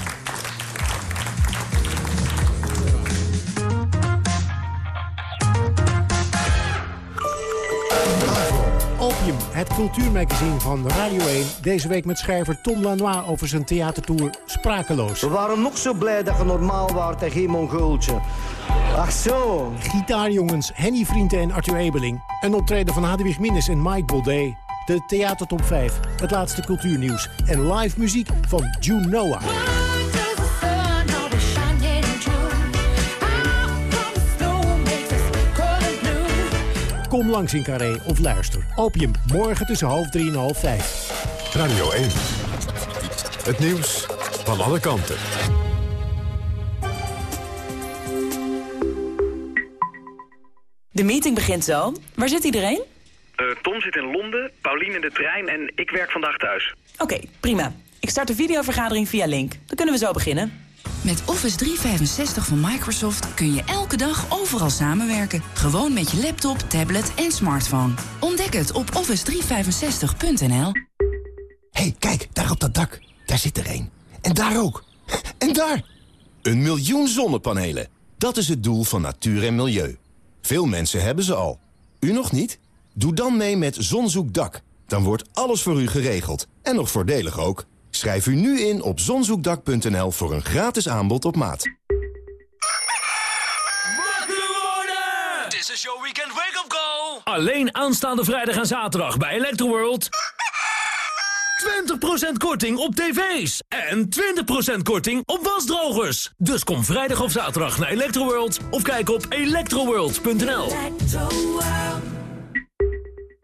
Opium, het cultuurmagazine van Radio 1. Deze week met schrijver Tom Lanois over zijn theatertour Sprakeloos. We waren nog zo blij dat je normaal waart en geen mongooltje. Ach zo. Gitaarjongens Henny Vrienden en Arthur Ebeling. Een optreden van Hadewig Minnes en Mike Baudet. De Theatertop 5, het laatste cultuurnieuws. En live muziek van June Noah. Kom langs in Carré of luister. Opium, morgen tussen half drie en half vijf. Radio 1. Het nieuws van alle kanten. De meeting begint zo. Waar zit iedereen? Eh, Tom zit in Londen, Paulien in de trein en ik werk vandaag thuis. Oké, prima. Ik start de videovergadering via Link. Dan kunnen we zo beginnen. Met Office 365 van Microsoft kun je elke dag overal samenwerken. Gewoon met je laptop, tablet en smartphone. Ontdek het op office365.nl. hey, kijk, daar op dat dak. Daar zit er een. En daar ook. En daar! Een miljoen zonnepanelen. Dat is het doel van natuur en milieu. Veel mensen hebben ze al. U nog niet? Doe dan mee met Zonzoekdak. Dan wordt alles voor u geregeld. En nog voordelig ook. Schrijf u nu in op zonzoekdak.nl voor een gratis aanbod op maat. Dit is your weekend wake-up call. Alleen aanstaande vrijdag en zaterdag bij Electroworld. 20% korting op tv's. En 20% korting op wasdrogers. Dus kom vrijdag of zaterdag naar Electroworld. Of kijk op electroworld.nl.